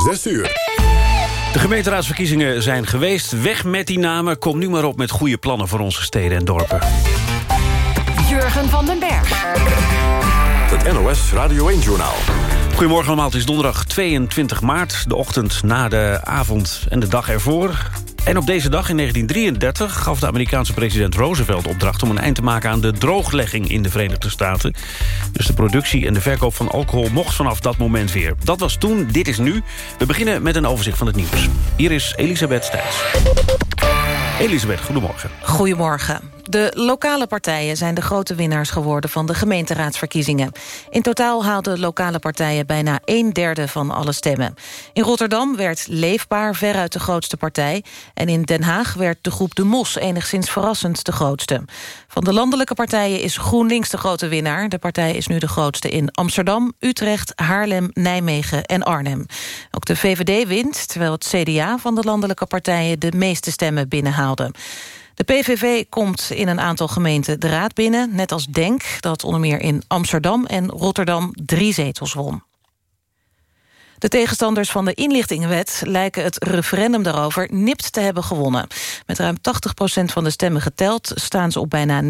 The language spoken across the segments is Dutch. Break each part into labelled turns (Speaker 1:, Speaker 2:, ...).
Speaker 1: 6 uur.
Speaker 2: De gemeenteraadsverkiezingen zijn geweest. Weg met die namen. Kom nu maar op met goede plannen voor onze steden en dorpen.
Speaker 3: Jurgen van den Berg.
Speaker 1: Het NOS Radio 1-journaal.
Speaker 2: Goedemorgen allemaal, het is donderdag 22 maart. De ochtend na de avond en de dag ervoor. En op deze dag in 1933 gaf de Amerikaanse president Roosevelt opdracht... om een eind te maken aan de drooglegging in de Verenigde Staten. Dus de productie en de verkoop van alcohol mocht vanaf dat moment weer. Dat was toen, dit is nu. We beginnen met een overzicht van het nieuws. Hier is Elisabeth Stijns. Elisabeth, goedemorgen.
Speaker 4: Goedemorgen. De lokale partijen zijn de grote winnaars geworden van de gemeenteraadsverkiezingen. In totaal haalden lokale partijen bijna een derde van alle stemmen. In Rotterdam werd Leefbaar veruit de grootste partij... en in Den Haag werd de groep De Mos enigszins verrassend de grootste. Van de landelijke partijen is GroenLinks de grote winnaar. De partij is nu de grootste in Amsterdam, Utrecht, Haarlem, Nijmegen en Arnhem. Ook de VVD wint, terwijl het CDA van de landelijke partijen... de meeste stemmen binnenhaalde. De PVV komt in een aantal gemeenten de raad binnen... net als DENK, dat onder meer in Amsterdam en Rotterdam drie zetels won. De tegenstanders van de inlichtingenwet lijken het referendum daarover nipt te hebben gewonnen. Met ruim 80% van de stemmen geteld staan ze op bijna 49%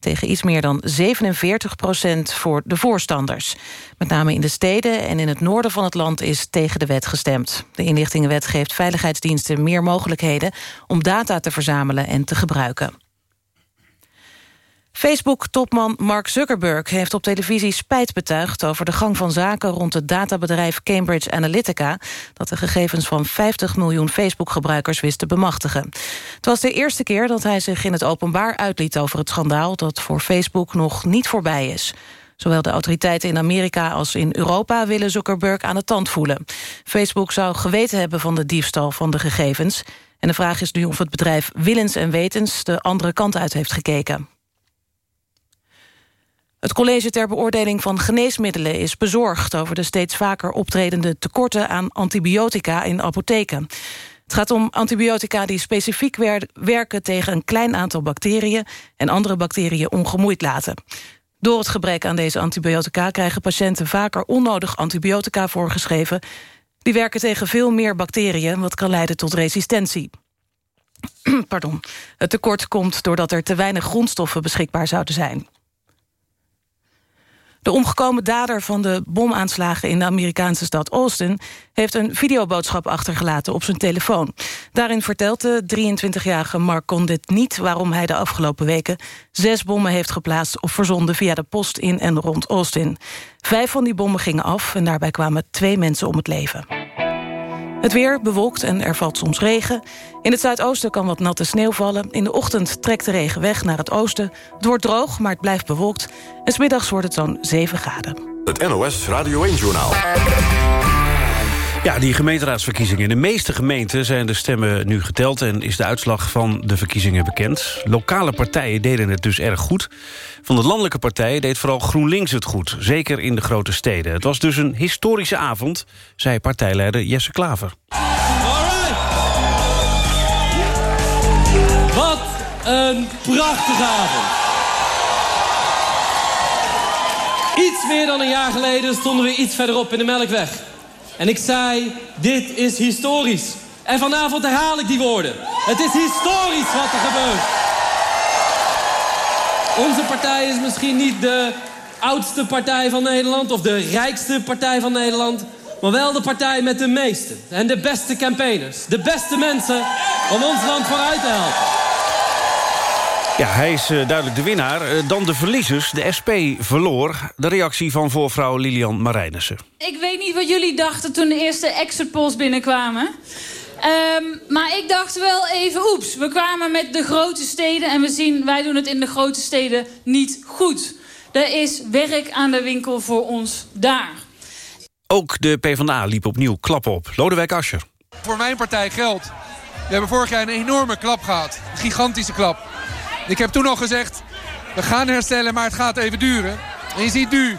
Speaker 4: tegen iets meer dan 47% voor de voorstanders. Met name in de steden en in het noorden van het land is tegen de wet gestemd. De inlichtingenwet geeft veiligheidsdiensten meer mogelijkheden om data te verzamelen en te gebruiken. Facebook-topman Mark Zuckerberg heeft op televisie spijt betuigd... over de gang van zaken rond het databedrijf Cambridge Analytica... dat de gegevens van 50 miljoen Facebook-gebruikers wist te bemachtigen. Het was de eerste keer dat hij zich in het openbaar uitliet over het schandaal... dat voor Facebook nog niet voorbij is. Zowel de autoriteiten in Amerika als in Europa willen Zuckerberg aan de tand voelen. Facebook zou geweten hebben van de diefstal van de gegevens. En de vraag is nu of het bedrijf willens en wetens de andere kant uit heeft gekeken. Het college ter beoordeling van geneesmiddelen is bezorgd... over de steeds vaker optredende tekorten aan antibiotica in apotheken. Het gaat om antibiotica die specifiek werken tegen een klein aantal bacteriën... en andere bacteriën ongemoeid laten. Door het gebrek aan deze antibiotica krijgen patiënten vaker onnodig antibiotica voorgeschreven. Die werken tegen veel meer bacteriën, wat kan leiden tot resistentie. Pardon. Het tekort komt doordat er te weinig grondstoffen beschikbaar zouden zijn. De omgekomen dader van de bomaanslagen in de Amerikaanse stad Austin... heeft een videoboodschap achtergelaten op zijn telefoon. Daarin vertelt de 23-jarige Mark Condit niet... waarom hij de afgelopen weken zes bommen heeft geplaatst... of verzonden via de post in en rond Austin. Vijf van die bommen gingen af en daarbij kwamen twee mensen om het leven. Het weer bewolkt en er valt soms regen. In het zuidoosten kan wat natte sneeuw vallen. In de ochtend trekt de regen weg naar het oosten. Het wordt droog, maar het blijft bewolkt. En smiddags wordt het zo'n 7 graden.
Speaker 1: Het NOS Radio 1-journaal.
Speaker 2: Ja, die gemeenteraadsverkiezingen. In de meeste gemeenten zijn de stemmen nu geteld... en is de uitslag van de verkiezingen bekend. Lokale partijen deden het dus erg goed. Van de landelijke partijen deed vooral GroenLinks het goed. Zeker in de grote steden. Het was dus een historische avond, zei partijleider Jesse Klaver.
Speaker 5: Wat een prachtige avond. Iets meer dan een jaar geleden stonden we iets verderop in de Melkweg. En ik zei, dit is historisch. En vanavond herhaal ik die woorden. Het is historisch wat er gebeurt. Onze partij is misschien niet de oudste partij van Nederland... of de rijkste partij van Nederland... maar wel de partij met de meeste en de beste campaigners. De beste mensen om ons land vooruit te helpen.
Speaker 2: Ja, hij is uh, duidelijk de winnaar. Uh, dan de verliezers. De SP verloor. De reactie van voorvrouw Lilian Marijnissen.
Speaker 6: Ik weet niet wat jullie dachten toen de eerste exit polls binnenkwamen. Um, maar ik dacht wel even, oeps, we kwamen met de grote steden... en we zien, wij doen het in de grote steden niet goed. Er is werk aan de winkel voor ons daar.
Speaker 2: Ook de PvdA liep opnieuw klap op. Lodewijk Asscher.
Speaker 7: Voor mijn partij geldt. We hebben vorig jaar een enorme klap gehad. Een gigantische klap. Ik heb toen al gezegd, we gaan herstellen, maar het gaat even duren. En je ziet nu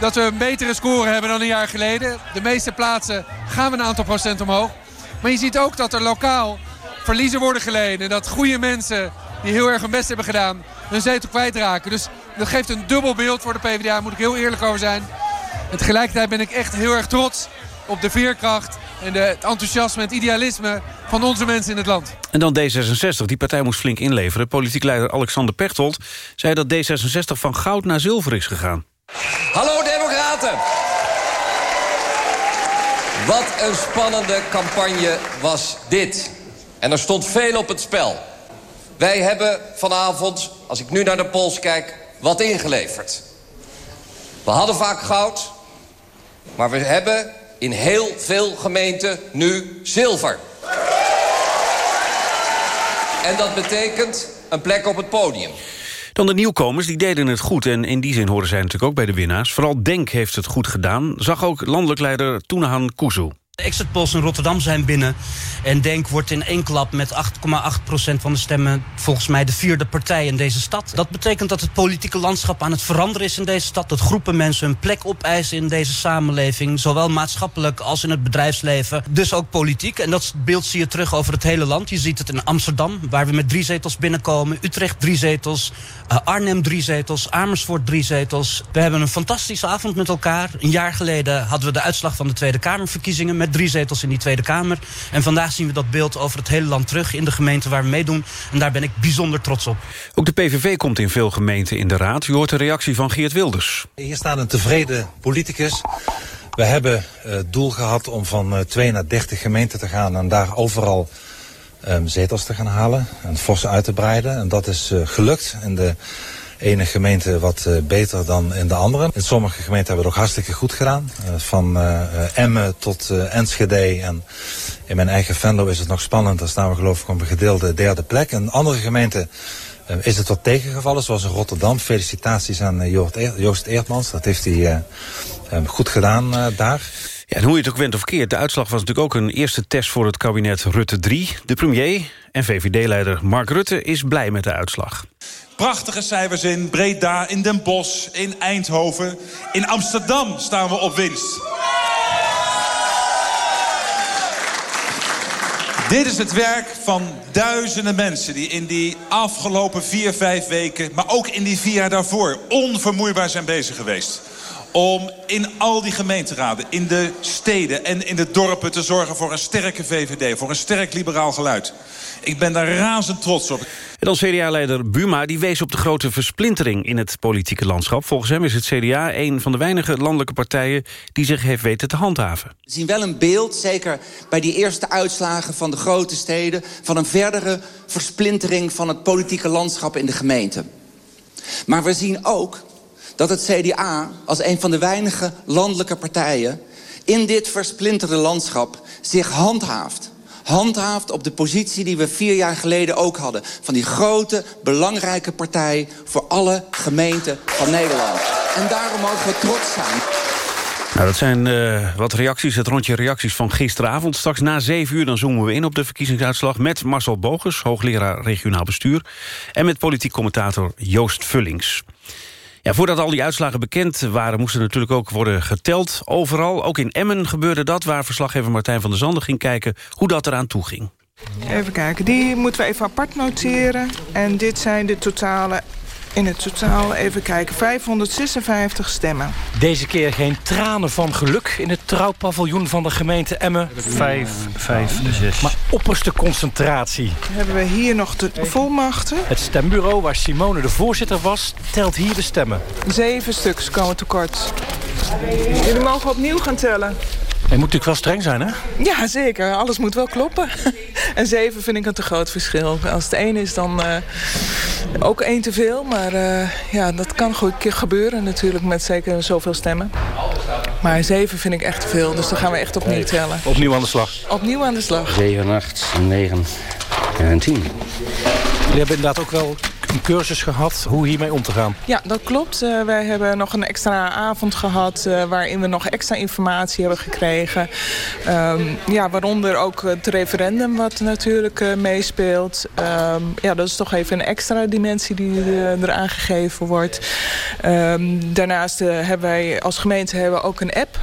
Speaker 7: dat we een betere score hebben dan een jaar geleden. De meeste plaatsen gaan we een aantal procent omhoog. Maar je ziet ook dat er lokaal verliezen worden geleden. En dat goede mensen die heel erg hun best hebben gedaan hun zetel kwijtraken. Dus dat geeft een dubbel beeld voor de PvdA, moet ik heel eerlijk over zijn. En tegelijkertijd ben ik echt heel erg trots op de veerkracht en de, het enthousiasme en het idealisme van onze mensen in het land.
Speaker 2: En dan D66, die partij moest flink inleveren. Politiek leider Alexander Pechtold zei dat D66 van goud naar zilver is gegaan.
Speaker 8: Hallo democraten! Wat een spannende campagne was dit. En er stond veel op het spel. Wij hebben vanavond, als ik nu naar de pols kijk, wat ingeleverd. We hadden vaak goud, maar we hebben in heel veel gemeenten nu zilver. En dat betekent een plek op het podium.
Speaker 2: Dan de nieuwkomers, die deden het goed. En in die zin horen zij natuurlijk ook bij de winnaars. Vooral Denk heeft het goed gedaan. Zag ook landelijk leider Toenahan Kuzu.
Speaker 9: De exit polls in Rotterdam zijn binnen. En Denk wordt in één klap met 8,8% van de stemmen... volgens mij de vierde partij in deze stad. Dat betekent dat het politieke landschap aan het veranderen is in deze stad. Dat groepen mensen een plek opeisen in deze samenleving. Zowel maatschappelijk als in het bedrijfsleven. Dus ook politiek. En dat beeld zie je terug over het hele land. Je ziet het in Amsterdam, waar we met drie zetels binnenkomen. Utrecht drie zetels. Uh, Arnhem drie zetels. Amersfoort drie zetels. We hebben een fantastische avond met elkaar. Een jaar geleden hadden we de uitslag van de Tweede Kamerverkiezingen... met drie zetels in die Tweede Kamer. En vandaag zien we dat beeld over het hele land terug... in de gemeente waar we meedoen. En daar ben ik bijzonder trots op.
Speaker 2: Ook de PVV komt in veel gemeenten in de raad. U hoort de reactie van Geert Wilders.
Speaker 10: Hier staat een tevreden politicus. We hebben het doel gehad om van 2 naar 30 gemeenten te gaan... en daar overal um, zetels te gaan halen en forse uit te breiden. En dat is uh, gelukt. In de ene gemeente wat uh, beter dan in de andere. In sommige gemeenten hebben we het ook hartstikke goed gedaan. Uh, van Emmen tot Enschede en in mijn eigen Venlo is het nog spannend. Daar staan we geloof ik op een gedeelde derde plek. In andere gemeenten is het wat tegengevallen, zoals in Rotterdam. Felicitaties aan Joost Eertmans. Dat heeft hij goed gedaan daar.
Speaker 2: Ja, en hoe je het ook went of keert, de uitslag was natuurlijk ook een eerste test voor het kabinet Rutte 3. De premier en VVD-leider Mark Rutte is blij met de uitslag.
Speaker 11: Prachtige cijfers in Breda, in Den Bosch, in Eindhoven. In Amsterdam staan we op winst. Dit is het werk van duizenden mensen die in die afgelopen vier, vijf weken... maar ook in die vier jaar daarvoor onvermoeibaar zijn bezig geweest om in al die gemeenteraden, in de steden en in de dorpen te zorgen voor een sterke VVD, voor een sterk liberaal geluid. Ik ben daar razend trots op.
Speaker 2: En dan CDA-leider Buma die wees op de grote versplintering in het politieke landschap. Volgens hem is het CDA een van de weinige landelijke partijen die zich heeft weten te handhaven.
Speaker 12: We zien wel een beeld, zeker bij die eerste uitslagen van de grote steden... van een verdere versplintering van het politieke landschap in de gemeente. Maar we zien ook dat het CDA als een van de weinige landelijke partijen... in dit versplinterde landschap zich handhaaft. Handhaaft op de positie die we vier jaar geleden ook hadden. Van die grote, belangrijke partij voor alle gemeenten van Nederland. En daarom mogen we trots zijn.
Speaker 2: Nou, dat zijn uh, wat reacties, het rondje reacties van gisteravond. Straks na zeven uur dan zoomen we in op de verkiezingsuitslag... met Marcel Bogus, hoogleraar regionaal bestuur... en met politiek commentator Joost Vullings. Voordat al die uitslagen bekend waren... moesten natuurlijk ook worden geteld overal. Ook in Emmen gebeurde dat, waar verslaggever Martijn van der Zanden ging kijken... hoe dat eraan toe ging.
Speaker 13: Even kijken, die moeten we even apart noteren. En dit zijn de totale in het totaal, even kijken, 556 stemmen.
Speaker 14: Deze keer geen tranen van geluk in het trouwpaviljoen van de gemeente Emmen. 5, 5, 6. Maar opperste concentratie.
Speaker 13: Hebben we hier nog de volmachten.
Speaker 14: Het stembureau waar Simone de voorzitter was, telt hier de stemmen.
Speaker 13: Zeven stuks komen tekort. Jullie mogen opnieuw gaan tellen.
Speaker 14: Je moet natuurlijk wel streng zijn, hè?
Speaker 13: Ja, zeker. Alles moet wel kloppen. en zeven vind ik een te groot verschil. Als het één is, dan uh, ook één te veel. Maar uh, ja, dat kan goed gebeuren natuurlijk met zeker zoveel stemmen. Maar zeven vind ik echt te veel. Dus dan gaan we echt opnieuw tellen.
Speaker 14: Opnieuw aan de slag?
Speaker 13: Opnieuw aan de slag.
Speaker 15: 7, 8, 9 en 10.
Speaker 14: Jullie hebben inderdaad ook wel een cursus gehad hoe hiermee om te gaan.
Speaker 13: Ja, dat klopt. Uh, wij hebben nog een extra avond gehad... Uh, waarin we nog extra informatie hebben gekregen. Um, ja, waaronder ook het referendum wat natuurlijk uh, meespeelt. Um, ja, dat is toch even een extra dimensie die eraan gegeven wordt. Um, daarnaast hebben wij als gemeente hebben we ook een app...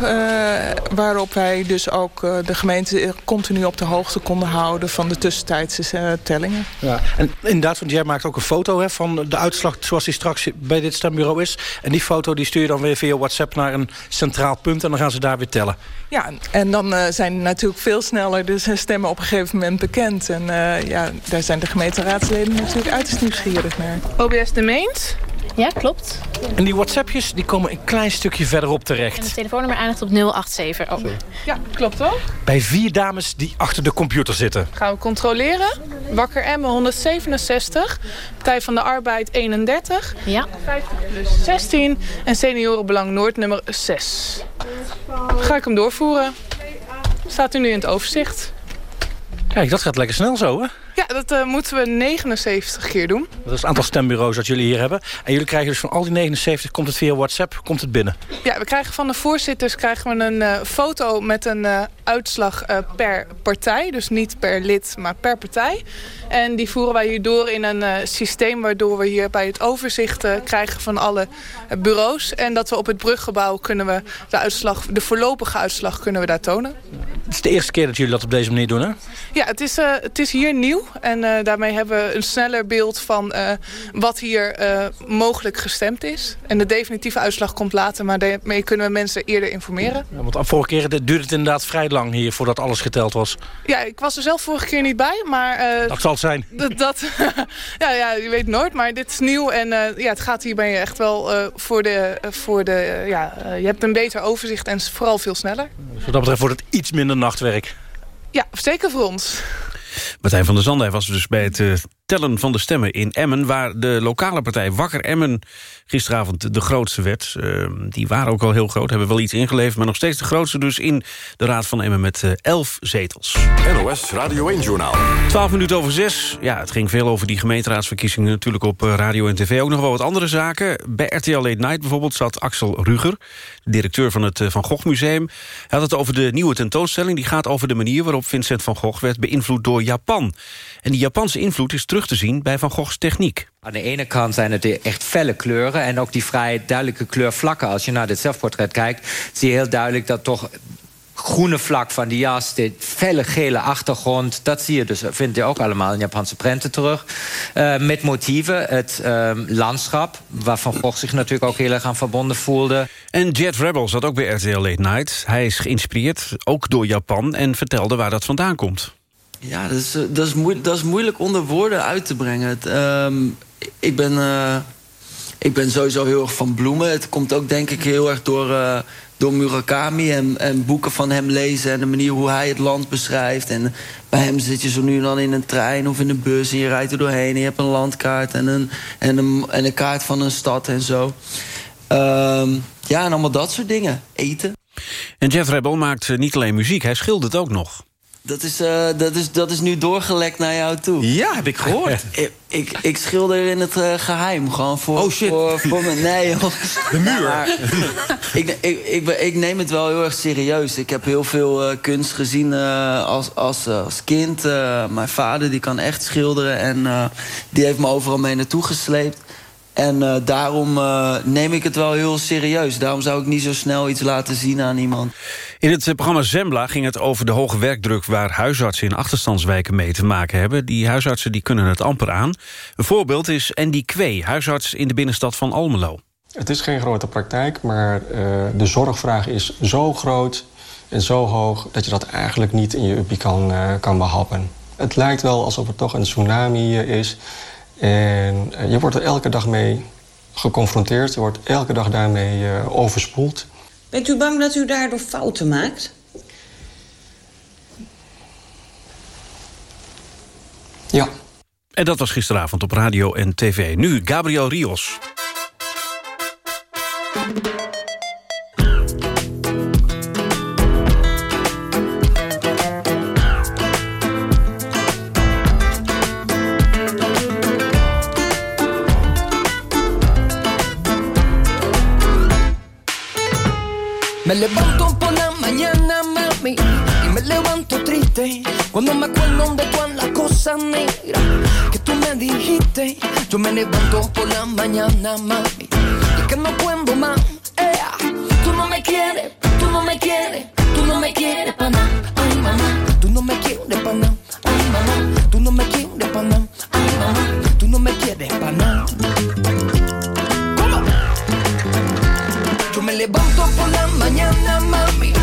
Speaker 13: waarop wij dus ook de gemeente continu op de hoogte konden houden... van de tussentijdse tellingen.
Speaker 14: Ja, en inderdaad, want jij maakt ook een foto foto hè, van de uitslag zoals die straks bij dit stembureau is. En die foto die stuur je dan weer via WhatsApp naar een centraal punt... en dan gaan ze daar weer tellen.
Speaker 16: Ja, en dan uh, zijn natuurlijk veel sneller de stemmen op een gegeven moment bekend. En uh, ja, daar zijn de gemeenteraadsleden natuurlijk uiterst nieuwsgierig naar.
Speaker 13: OBS de Meent?
Speaker 5: Ja, klopt.
Speaker 14: En die WhatsAppjes die komen een klein stukje verderop terecht. En
Speaker 5: het telefoonnummer eindigt op 087. Oh.
Speaker 13: Ja, klopt wel.
Speaker 14: Bij vier dames die achter de computer zitten.
Speaker 13: Gaan we controleren. Wakker Emme 167. Partij van de Arbeid 31.
Speaker 5: Ja.
Speaker 13: 50 plus 16. En Seniorenbelang Noord nummer 6. Ga ik hem doorvoeren. Staat u nu in het overzicht.
Speaker 14: Kijk, dat gaat lekker snel zo, hè?
Speaker 13: Ja, dat uh, moeten we 79 keer doen.
Speaker 14: Dat is het aantal stembureaus dat jullie hier hebben. En jullie krijgen dus van al die 79, komt het via WhatsApp, komt het binnen?
Speaker 13: Ja, we krijgen van de voorzitters krijgen we een uh, foto met een uh, uitslag per partij. Dus niet per lid, maar per partij. En die voeren wij hier door in een systeem... waardoor we hier bij het overzicht krijgen van alle bureaus. En dat we op het bruggebouw kunnen we de uitslag, de voorlopige uitslag kunnen we daar tonen.
Speaker 14: Het is de eerste keer dat jullie dat op deze manier doen, hè?
Speaker 13: Ja, het is, het is hier nieuw. En uh, daarmee hebben we een sneller beeld van uh, wat hier uh, mogelijk gestemd is. En de definitieve uitslag komt later, maar daarmee kunnen we mensen eerder informeren.
Speaker 14: Ja, want vorige keer duurde het inderdaad vrij lang hier voordat alles geteld was.
Speaker 13: Ja, ik was er zelf vorige keer niet bij, maar...
Speaker 14: dat zal het zijn.
Speaker 13: Dat, ja, ja, je weet nooit, maar dit is nieuw. En ja, het gaat hierbij echt wel voor de... voor de ja, je hebt een beter overzicht en vooral veel sneller.
Speaker 14: Dus wat dat betreft wordt het iets minder nachtwerk.
Speaker 13: Ja, zeker voor ons.
Speaker 2: Martijn van der Zanden was dus bij het uh, tellen van de stemmen in Emmen... waar de lokale partij Wakker Emmen gisteravond de grootste werd. Uh, die waren ook al heel groot, hebben wel iets ingeleverd... maar nog steeds de grootste dus in de Raad van Emmen met uh, elf zetels.
Speaker 17: NOS Radio 1-journaal.
Speaker 2: 12 minuten over zes. Ja, het ging veel over die gemeenteraadsverkiezingen... natuurlijk op radio en tv. Ook nog wel wat andere zaken. Bij RTL Late Night bijvoorbeeld zat Axel Ruger... directeur van het Van Gogh Museum. Hij had het over de nieuwe tentoonstelling. Die gaat over de manier waarop Vincent van Gogh werd beïnvloed door Japan. En die Japanse invloed is terug te zien bij Van Goghs techniek.
Speaker 18: Aan de ene kant zijn het echt felle kleuren... en ook die vrij duidelijke kleurvlakken. Als je naar dit zelfportret kijkt, zie je heel duidelijk dat toch groene vlak van die jas, de felle gele achtergrond... dat zie je dus, vind je ook allemaal in Japanse prenten terug. Uh, met motieven, het uh, landschap... waar Van Gogh zich natuurlijk ook heel erg aan verbonden voelde.
Speaker 2: En Jet Rebel zat ook bij RTL Late Night. Hij is geïnspireerd, ook door Japan... en vertelde waar dat vandaan komt.
Speaker 19: Ja, dat is, dat is, moeilijk, dat is moeilijk onder woorden uit te brengen. Um, ik, ben, uh, ik ben sowieso heel erg van bloemen. Het komt ook denk ik heel erg door, uh, door Murakami en, en boeken van hem lezen... en de manier hoe hij het land beschrijft. En bij hem zit je zo nu en dan in een trein of in een bus... en je rijdt er doorheen en je hebt een landkaart en een, en een, en een kaart van een stad en zo. Um, ja, en allemaal dat soort dingen. Eten.
Speaker 2: En Jeff Rebel maakt niet alleen muziek, hij schildert ook nog.
Speaker 19: Dat is, uh, dat, is, dat is nu doorgelekt naar jou toe.
Speaker 2: Ja, heb ik gehoord.
Speaker 19: ik, ik, ik, schilder in het uh, geheim. Gewoon voor,
Speaker 2: oh shit.
Speaker 19: Voor, voor me. Nee, joh.
Speaker 2: De muur. Maar,
Speaker 19: ik, ik, ik, ik, neem het wel heel erg serieus. Ik heb heel veel uh, kunst gezien als, als, als kind. mijn vader die kan echt schilderen. En die heeft me overal mee naartoe gesleept. En uh, daarom uh, neem ik het wel heel serieus. Daarom zou ik niet zo snel iets laten zien aan iemand.
Speaker 2: In het programma Zembla ging het over de hoge werkdruk... waar huisartsen in achterstandswijken mee te maken hebben. Die huisartsen die kunnen het amper aan. Een voorbeeld is Andy Kwee, huisarts in de binnenstad van Almelo.
Speaker 1: Het is geen grote praktijk, maar uh, de zorgvraag is zo groot en zo hoog... dat je dat eigenlijk niet in je uppie kan, kan behappen. Het lijkt wel alsof er toch een tsunami is... En je wordt er elke dag mee geconfronteerd. Je wordt elke dag daarmee overspoeld.
Speaker 20: Bent u bang dat u daardoor fouten maakt?
Speaker 1: Ja.
Speaker 2: En dat was gisteravond op radio en tv. Nu Gabriel Rios.
Speaker 21: Me levanto por la mañana, mami, y me levanto triste cuando me acuerdo de todas las cosas negras que tú me dijiste. Yo me levanto por la mañana, mami, y que no puedo más. Eh, tú no me quieres, tú no me quieres, tú no me quieres para nada. Ay, mamá, tú no me quieres para nada. Ay, mamá, tú no me quieres para nada. Ay, mamá, tú no me quieres para nada. levanto por la mañana, mami.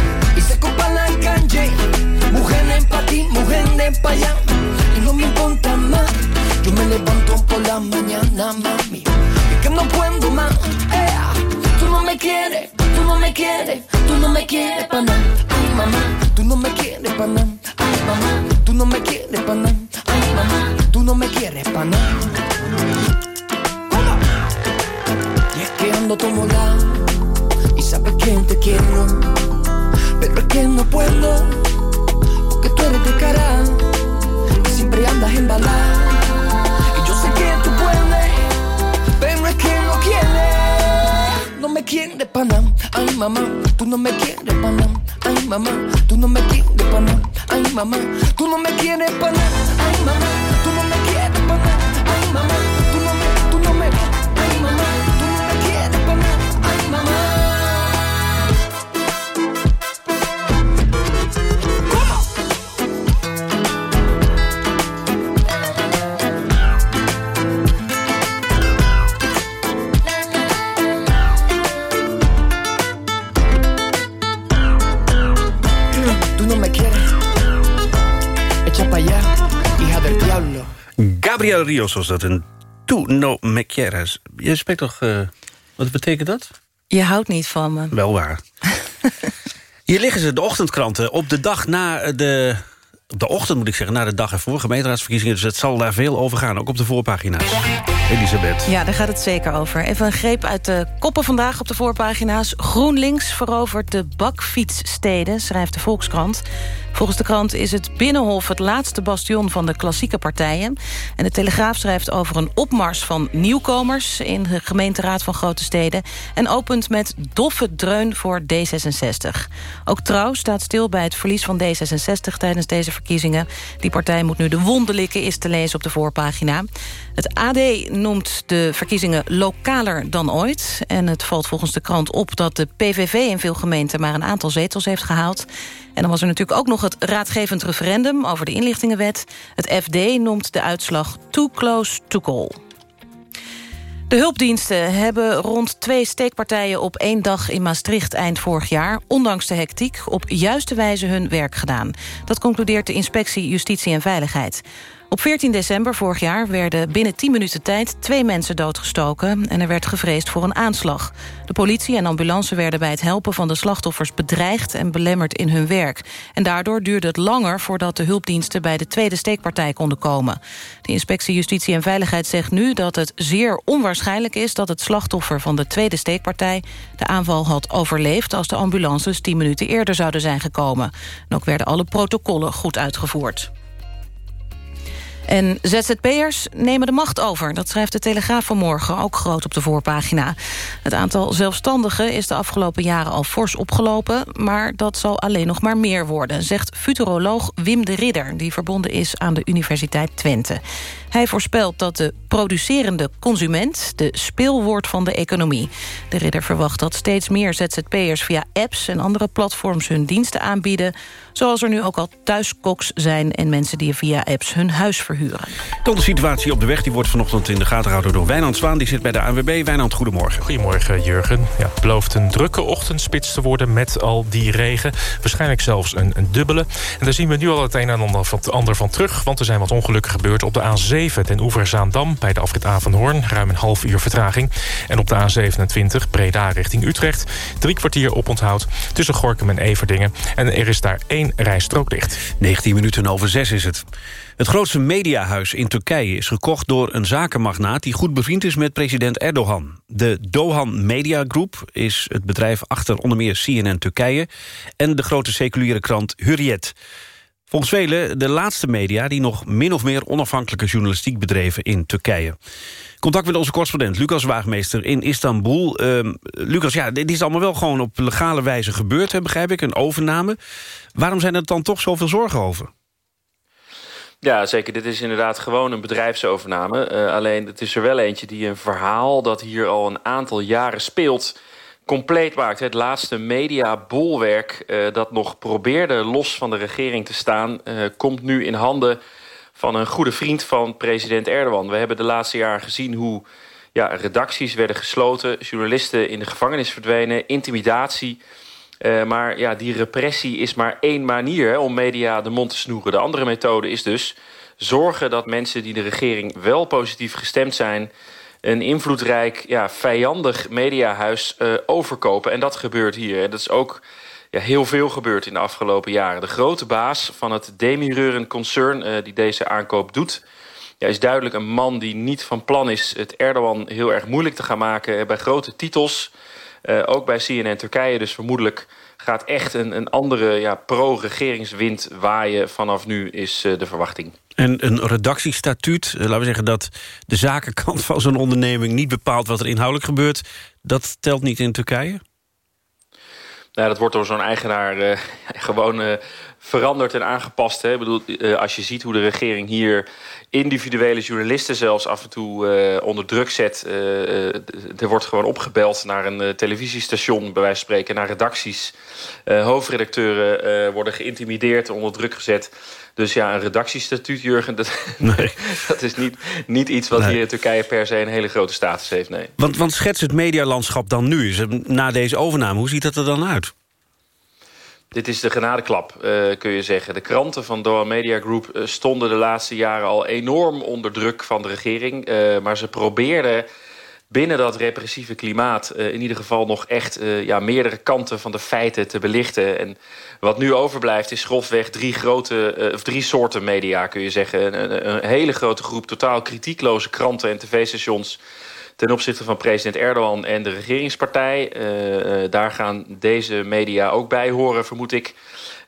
Speaker 2: Rios was dat, en Tu no me quieres. Je spreekt toch... eh, wat betekent dat?
Speaker 4: Je houdt niet van me.
Speaker 2: Wel waar. Hier liggen ze, de ochtendkranten, op de dag na de... Op de ochtend moet ik zeggen, na de dag ervoor, gemeenteraadsverkiezingen. Dus het zal daar veel over gaan, ook op de voorpagina's. Elisabeth.
Speaker 4: Ja, daar gaat het zeker over. Even een greep uit de koppen vandaag op de voorpagina's. GroenLinks verovert de bakfietssteden, schrijft de Volkskrant. Volgens de krant is het Binnenhof het laatste bastion van de klassieke partijen. En de Telegraaf schrijft over een opmars van nieuwkomers... in de gemeenteraad van grote steden... en opent met doffe dreun voor D66. Ook Trouw staat stil bij het verlies van D66 tijdens deze verkiezingen. Die partij moet nu de wonden likken, is te lezen op de voorpagina. Het AD noemt de verkiezingen lokaler dan ooit. En het valt volgens de krant op dat de PVV in veel gemeenten... maar een aantal zetels heeft gehaald. En dan was er natuurlijk ook nog het raadgevend referendum... over de inlichtingenwet. Het FD noemt de uitslag too close to call. De hulpdiensten hebben rond twee steekpartijen op één dag in Maastricht eind vorig jaar, ondanks de hectiek, op juiste wijze hun werk gedaan. Dat concludeert de inspectie Justitie en Veiligheid. Op 14 december vorig jaar werden binnen 10 minuten tijd twee mensen doodgestoken en er werd gevreesd voor een aanslag. De politie en ambulance werden bij het helpen van de slachtoffers bedreigd en belemmerd in hun werk. En daardoor duurde het langer voordat de hulpdiensten bij de tweede steekpartij konden komen. De inspectie Justitie en Veiligheid zegt nu dat het zeer onwaarschijnlijk is dat het slachtoffer van de tweede steekpartij de aanval had overleefd als de ambulances 10 minuten eerder zouden zijn gekomen. En ook werden alle protocollen goed uitgevoerd. En ZZP'ers nemen de macht over. Dat schrijft de Telegraaf vanmorgen, ook groot op de voorpagina. Het aantal zelfstandigen is de afgelopen jaren al fors opgelopen... maar dat zal alleen nog maar meer worden... zegt futuroloog Wim de Ridder... die verbonden is aan de Universiteit Twente. Hij voorspelt dat de producerende consument... de speel wordt van de economie. De Ridder verwacht dat steeds meer ZZP'ers via apps... en andere platforms hun diensten aanbieden... zoals er nu ook al thuiskoks zijn... en mensen die via apps hun huis verhuren.
Speaker 2: Dan de situatie op de weg. Die wordt vanochtend in de gaten gehouden door Wijnand Zwaan. Die zit bij de ANWB. Wijnand, goedemorgen.
Speaker 22: Goedemorgen, Jurgen. Ja, het belooft een drukke ochtendspits te worden met al die regen. Waarschijnlijk zelfs een, een dubbele. En daar zien we nu al het een en ander van, ander van terug. Want er zijn wat ongelukken gebeurd op de A7 ten oever Zaandam... bij de afrit A van Hoorn, ruim een half uur vertraging. En op de A27 Breda richting Utrecht. Drie kwartier oponthoud tussen Gorkum en Everdingen. En er is daar één rijstrook dicht.
Speaker 2: 19 minuten over 6 is het. Het grootste mediahuis in Turkije is gekocht door een zakenmagnaat... die goed bevriend is met president Erdogan. De Dohan Media Group is het bedrijf achter onder meer CNN Turkije... en de grote seculiere krant Hurriyet. Volgens velen de laatste media die nog min of meer onafhankelijke journalistiek bedreven in Turkije. Contact met onze correspondent Lucas Waagmeester in Istanbul. Uh, Lucas, ja, dit is allemaal wel gewoon op legale wijze gebeurd, hè, begrijp ik, een overname. Waarom zijn er dan toch zoveel zorgen over?
Speaker 23: Ja, zeker. Dit is inderdaad gewoon een bedrijfsovername. Uh, alleen het is er wel eentje die een verhaal dat hier al een aantal jaren speelt compleet maakt. Het laatste mediabolwerk uh, dat nog probeerde los van de regering te staan... Uh, komt nu in handen van een goede vriend van president Erdogan. We hebben de laatste jaren gezien hoe ja, redacties werden gesloten... journalisten in de gevangenis verdwenen, intimidatie... Uh, maar ja, die repressie is maar één manier om media de mond te snoeren. De andere methode is dus zorgen dat mensen die de regering wel positief gestemd zijn... een invloedrijk, ja, vijandig mediahuis uh, overkopen. En dat gebeurt hier. En dat is ook ja, heel veel gebeurd in de afgelopen jaren. De grote baas van het Demireuren concern uh, die deze aankoop doet... Ja, is duidelijk een man die niet van plan is het Erdogan heel erg moeilijk te gaan maken... bij grote titels... Ook bij CNN Turkije. Dus vermoedelijk gaat echt een, een andere ja, pro-regeringswind waaien vanaf nu, is uh, de verwachting.
Speaker 2: En een redactiestatuut, uh, laten we zeggen dat de zakenkant van zo'n onderneming... niet bepaalt wat er inhoudelijk gebeurt, dat telt niet in Turkije?
Speaker 23: Nou, dat wordt door zo'n eigenaar uh, gewoon uh, veranderd en aangepast. Hè? Ik bedoel, uh, als je ziet hoe de regering hier individuele journalisten zelfs af en toe onder druk zet. er wordt gewoon opgebeld naar een televisiestation, bij wijze van spreken, naar redacties. hoofdredacteuren worden geïntimideerd, onder druk gezet. Dus ja, een redactiestatuut, Jurgen, dat, nee. dat is niet, niet iets wat nee. hier in Turkije per se een hele grote status heeft. Nee.
Speaker 2: Want, want schets het medialandschap dan nu, na deze overname, hoe ziet dat er dan uit?
Speaker 23: Dit is de genadeklap, uh, kun je zeggen. De kranten van Doha Media Group uh, stonden de laatste jaren al enorm onder druk van de regering. Uh, maar ze probeerden binnen dat repressieve klimaat in ieder geval nog echt ja, meerdere kanten van de feiten te belichten. En wat nu overblijft is grofweg drie, grote, of drie soorten media, kun je zeggen. Een, een, hele grote groep totaal kritiekloze kranten en tv-stations ten opzichte van president Erdogan en de regeringspartij. daar gaan deze media ook bij horen, vermoed ik.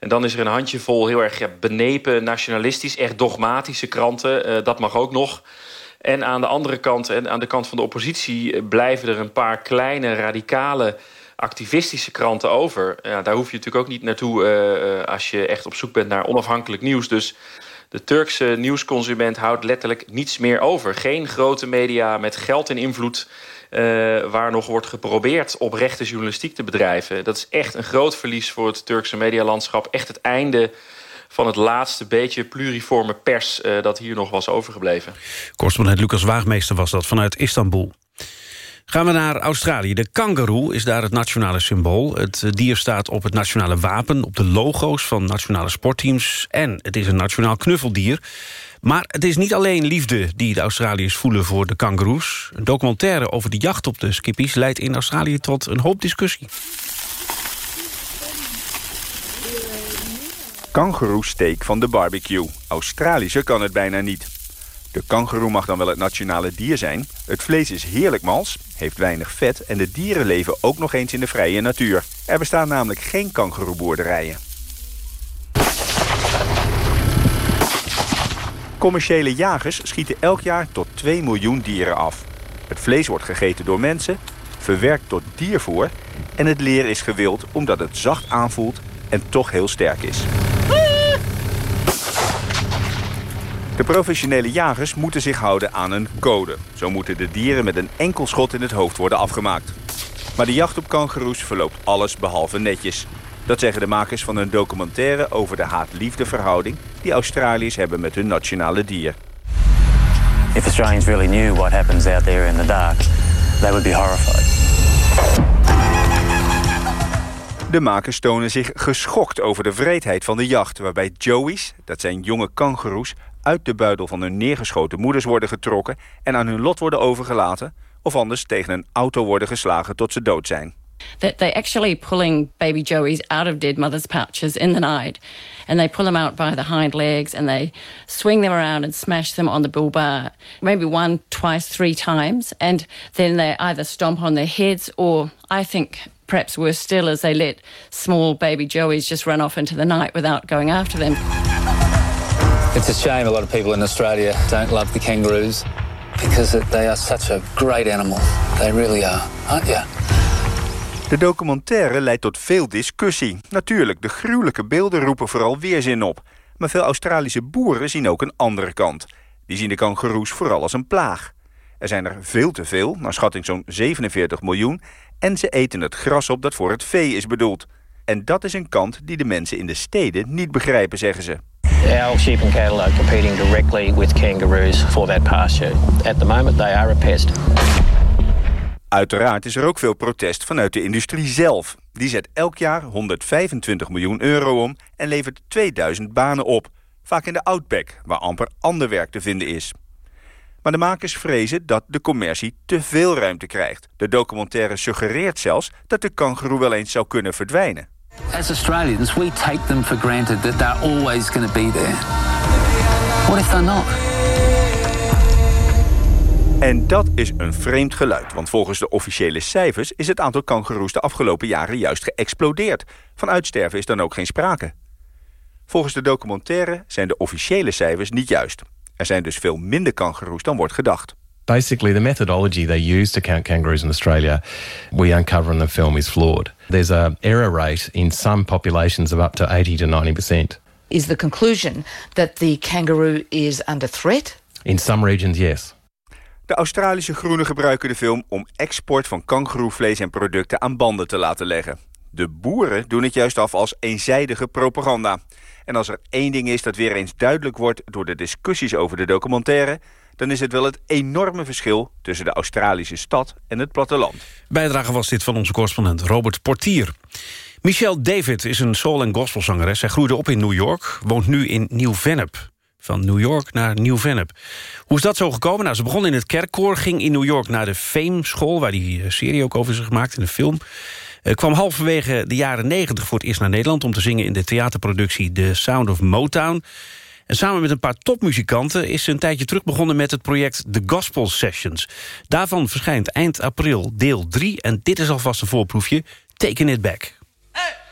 Speaker 23: En dan is er een handjevol heel erg benepen, nationalistisch, echt dogmatische kranten. dat mag ook nog. En aan de andere kant, en aan de kant van de oppositie... blijven er een paar kleine, radicale, activistische kranten over. Ja, daar hoef je natuurlijk ook niet naartoe als je echt op zoek bent naar onafhankelijk nieuws. Dus de Turkse nieuwsconsument houdt letterlijk niets meer over. Geen grote media met geld en invloed... Uh, waar nog wordt geprobeerd oprechte journalistiek te bedrijven. Dat is echt een groot verlies voor het Turkse medialandschap. Echt het einde van het laatste beetje pluriforme pers... Uh, dat hier nog was overgebleven.
Speaker 2: Correspondent Lucas Waagmeester was dat vanuit Istanbul. Gaan we naar Australië. De kangaroo is daar het nationale symbool. Het dier staat op het nationale wapen, op de logo's van nationale sportteams... en het is een nationaal knuffeldier. Maar het is niet alleen liefde die de Australiërs voelen voor de kangaroes. Een documentaire over de jacht op de skippies leidt in Australië tot een hoop discussie.
Speaker 24: Kangoeroesteak van de barbecue. Australische kan het bijna niet. De kangoeroe mag dan wel het nationale dier zijn. Het vlees is heerlijk mals, heeft weinig vet... en de dieren leven ook nog eens in de vrije natuur. Er bestaan namelijk geen kangoeroeboerderijen. Commerciële jagers schieten elk jaar tot 2 miljoen dieren af. Het vlees wordt gegeten door mensen, verwerkt tot diervoer... en het leer is gewild omdat het zacht aanvoelt en toch heel sterk is. De professionele jagers moeten zich houden aan een code. Zo moeten de dieren met een enkel schot in het hoofd worden afgemaakt. Maar de jacht op kangoeroes verloopt alles behalve netjes. Dat zeggen de makers van een documentaire over de haat-liefde verhouding... die Australiërs hebben met hun nationale dier.
Speaker 25: If Australians really knew what happens out there in the dark, they would be horrified.
Speaker 24: De makers tonen zich geschokt over de vreedheid van de jacht... waarbij joey's, dat zijn jonge kangoeroes... uit de buidel van hun neergeschoten moeders worden getrokken... en aan hun lot worden overgelaten... of anders tegen een auto worden geslagen tot ze dood zijn.
Speaker 26: They're actually pulling baby joeys out of dead mothers' pouches in the night. And they pull them out by the hind legs and they swing them around and smash them on the bull bar. Maybe one, twice, three times. And then they either stomp on their heads or, I think, perhaps worse still, as they let small baby joeys just run off into the night without going after them.
Speaker 25: It's a shame a lot of people in Australia don't love the kangaroos because they are such a great animal. They really are, aren't you?
Speaker 24: De documentaire leidt tot veel discussie. Natuurlijk, de gruwelijke beelden roepen vooral weerzin op. Maar veel Australische boeren zien ook een andere kant. Die zien de kangoeroes vooral als een plaag. Er zijn er veel te veel, naar schatting zo'n 47 miljoen... en ze eten het gras op dat voor het vee is bedoeld. En dat is een kant die de mensen in de steden niet begrijpen, zeggen ze.
Speaker 25: Our sheep and cattle are competing directly with kangaroos for that pasture. At the moment they are a pest.
Speaker 24: Uiteraard is er ook veel protest vanuit de industrie zelf. Die zet elk jaar 125 miljoen euro om en levert 2000 banen op. Vaak in de Outback, waar amper ander werk te vinden is. Maar de makers vrezen dat de commercie te veel ruimte krijgt. De documentaire suggereert zelfs dat de kangoeroe wel eens zou kunnen verdwijnen.
Speaker 25: As Australians, we take them for granted that they're always going to be there. What if?
Speaker 24: En dat is een vreemd geluid, want volgens de officiële cijfers... is het aantal kangoeroes de afgelopen jaren juist geëxplodeerd. Van uitsterven is dan ook geen sprake. Volgens de documentaire zijn de officiële cijfers niet juist. Er zijn dus veel minder kangoeroes dan wordt gedacht.
Speaker 27: Basically, the methodology they use to count kangaroos in Australia, we uncover in the film, is flawed. There's a error rate in some populations of up to 80 to 90 percent.
Speaker 3: Is the conclusion that the kangaroo is under threat?
Speaker 27: In some regions, yes.
Speaker 24: De Australische groenen gebruiken de film om export van kangoeroevlees en producten aan banden te laten leggen. De boeren doen het juist af als eenzijdige propaganda. En als er één ding is dat weer eens duidelijk wordt door de discussies over de documentaire, dan is het wel het enorme verschil tussen de Australische stad en het platteland.
Speaker 2: Bijdrage was dit van onze correspondent Robert Portier. Michelle David is een soul- en gospelzangeres. Zij groeide op in New York, woont nu in Nieuw-Vennep. Van New York naar Nieuw-Vennep. Hoe is dat zo gekomen? Nou, ze begon in het kerkkoor, ging in New York naar de Fame School... waar die eh, serie ook over is gemaakt in de film. Uh, kwam halverwege de jaren negentig voor het eerst naar Nederland... om te zingen in de theaterproductie The Sound of Motown. En samen met een paar topmuzikanten is ze een tijdje terug begonnen... met het project The Gospel Sessions. Daarvan verschijnt eind april deel 3... en dit is alvast een voorproefje, Taking It Back.
Speaker 28: You've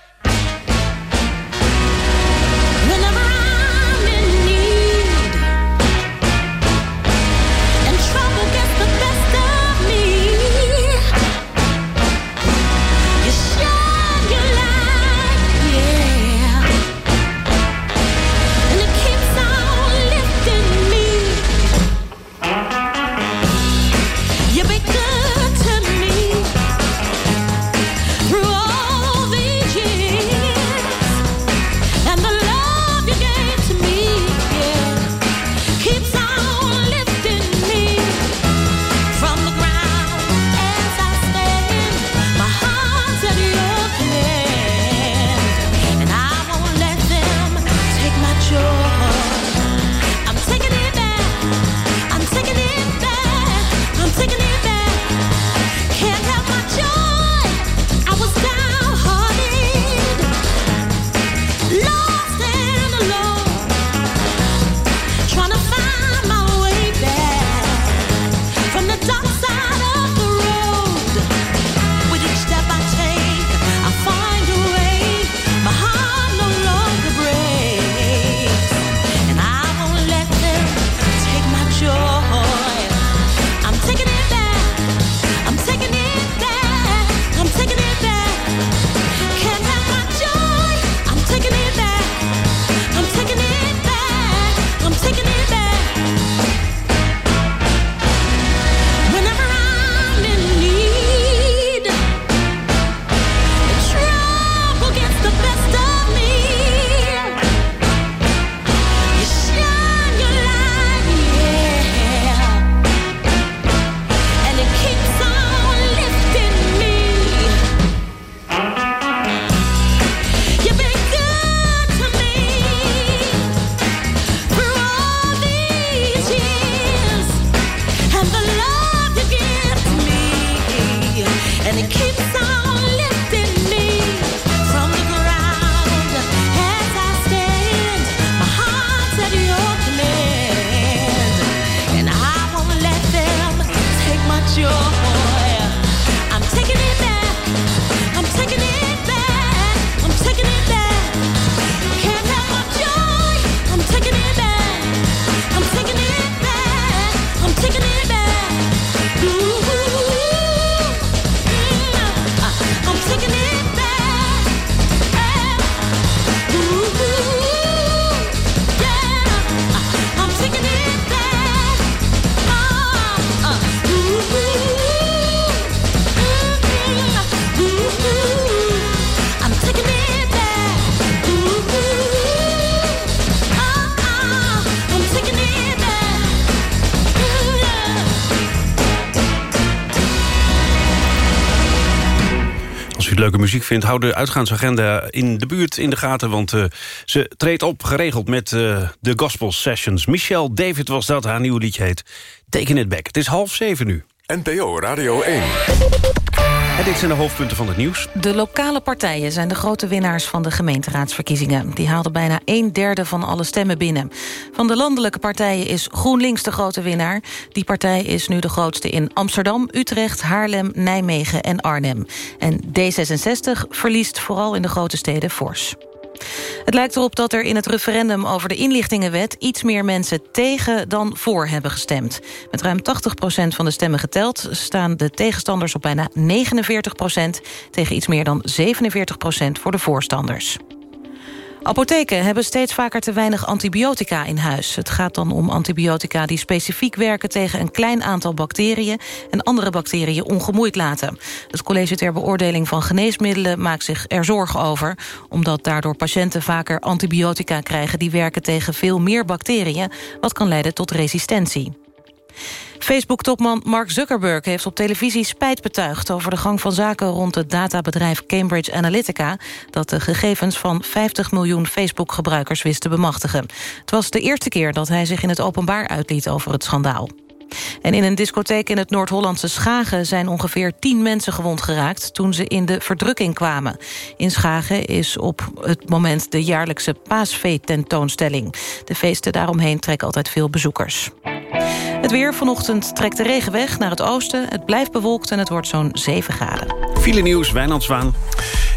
Speaker 2: muziek vindt, hou de uitgaansagenda in de buurt in de gaten... want uh, ze treedt op geregeld met uh, de Gospel Sessions. Michelle David was dat, haar nieuwe liedje heet Taking It Back. Het is half zeven nu.
Speaker 29: NPO Radio 1.
Speaker 2: En dit zijn de hoofdpunten van het nieuws.
Speaker 4: De lokale partijen zijn de grote winnaars van de gemeenteraadsverkiezingen. Die haalden bijna een derde van alle stemmen binnen. Van de landelijke partijen is GroenLinks de grote winnaar. Die partij is nu de grootste in Amsterdam, Utrecht, Haarlem, Nijmegen en Arnhem. En D66 verliest vooral in de grote steden fors. Het lijkt erop dat er in het referendum over de inlichtingenwet... iets meer mensen tegen dan voor hebben gestemd. Met ruim 80% van de stemmen geteld... staan de tegenstanders op bijna 49% tegen iets meer dan 47% voor de voorstanders. Apotheken hebben steeds vaker te weinig antibiotica in huis. Het gaat dan om antibiotica die specifiek werken tegen een klein aantal bacteriën... en andere bacteriën ongemoeid laten. Het College ter Beoordeling van Geneesmiddelen maakt zich er zorgen over... omdat daardoor patiënten vaker antibiotica krijgen... die werken tegen veel meer bacteriën, wat kan leiden tot resistentie. Facebook-topman Mark Zuckerberg heeft op televisie spijt betuigd... over de gang van zaken rond het databedrijf Cambridge Analytica... dat de gegevens van 50 miljoen Facebook-gebruikers wist te bemachtigen. Het was de eerste keer dat hij zich in het openbaar uitliet over het schandaal. En in een discotheek in het Noord-Hollandse Schagen... zijn ongeveer tien mensen gewond geraakt toen ze in de verdrukking kwamen. In Schagen is op het moment de jaarlijkse paasvee-tentoonstelling. De feesten daaromheen trekken altijd veel bezoekers. Het weer vanochtend trekt de regen weg naar het oosten. Het blijft bewolkt en het wordt zo'n 7 graden.
Speaker 2: File nieuws, Wijnand Zwaan.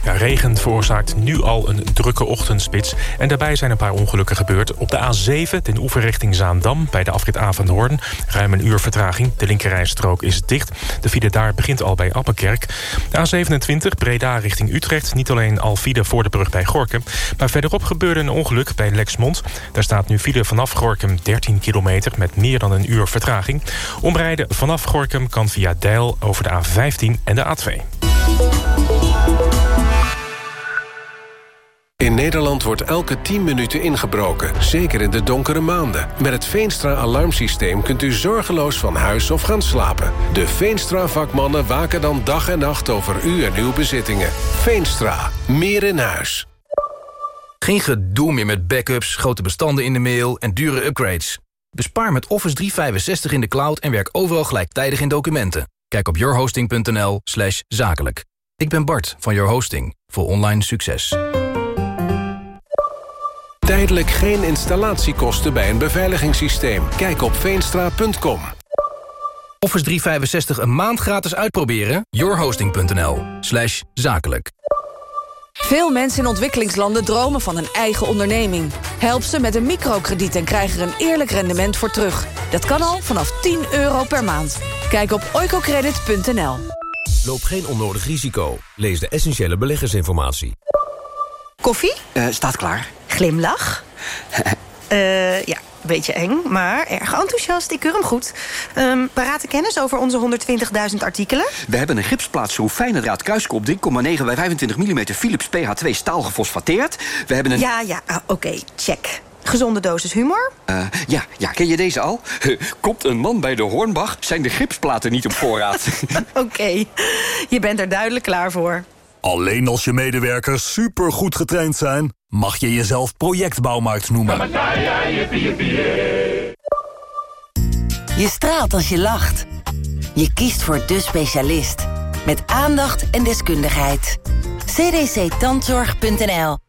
Speaker 22: Ja, regen veroorzaakt nu al een drukke ochtendspits. En daarbij zijn een paar ongelukken gebeurd. Op de A7, ten oever richting Zaandam, bij de afrit Avanhoorn. Ruim een uur vertraging. De linkerrijstrook is dicht. De file daar begint al bij Appenkerk. De A27, Breda richting Utrecht. Niet alleen al file voor de brug bij Gorkum. Maar verderop gebeurde een ongeluk bij Lexmond. Daar staat nu file vanaf Gorkum 13 kilometer... met meer dan een uur vertraging. Omrijden vanaf Gorkum kan via Deil over de A15 en de A2.
Speaker 28: In Nederland wordt elke 10 minuten ingebroken, zeker in de donkere maanden. Met het Veenstra-alarmsysteem kunt u zorgeloos van huis of gaan slapen. De Veenstra-vakmannen waken dan dag en nacht over u en uw bezittingen. Veenstra, meer in huis.
Speaker 30: Geen gedoe meer met backups, grote bestanden in de mail en dure upgrades. Bespaar met Office 365 in de cloud en werk overal gelijktijdig in documenten. Kijk op yourhosting.nl slash zakelijk. Ik ben Bart van Your Hosting voor online succes.
Speaker 28: Tijdelijk geen installatiekosten bij een beveiligingssysteem. Kijk op veenstra.com.
Speaker 30: Office 365 een maand gratis uitproberen? yourhosting.nl slash zakelijk.
Speaker 31: Veel mensen in ontwikkelingslanden dromen van een eigen onderneming. Help ze met een microkrediet en krijg er een eerlijk rendement voor terug. Dat kan al vanaf 10 euro per maand. Kijk op oicocredit.nl.
Speaker 32: Loop geen onnodig risico. Lees de essentiële beleggersinformatie.
Speaker 33: Koffie?
Speaker 34: Uh, staat klaar.
Speaker 33: Glimlach? uh, ja, beetje eng, maar erg enthousiast. Ik keur hem goed. Um, parate kennis over onze 120.000 artikelen?
Speaker 34: We hebben een gipsplaatschroef fijne draad kruiskop 3,9 bij 25 mm Philips PH2 staal gefosfateerd. We hebben een...
Speaker 33: Ja, ja, ah, oké, check. Gezonde dosis humor?
Speaker 34: Uh, ja, ja, ken je deze al? Komt een man bij de Hornbach, zijn de gipsplaten niet op voorraad.
Speaker 33: oké, je bent er duidelijk klaar voor.
Speaker 35: Alleen als je medewerkers supergoed getraind zijn... mag je jezelf projectbouwmarkt noemen.
Speaker 36: Je straalt als je lacht. Je kiest voor de specialist. Met aandacht en deskundigheid. cdctandzorg.nl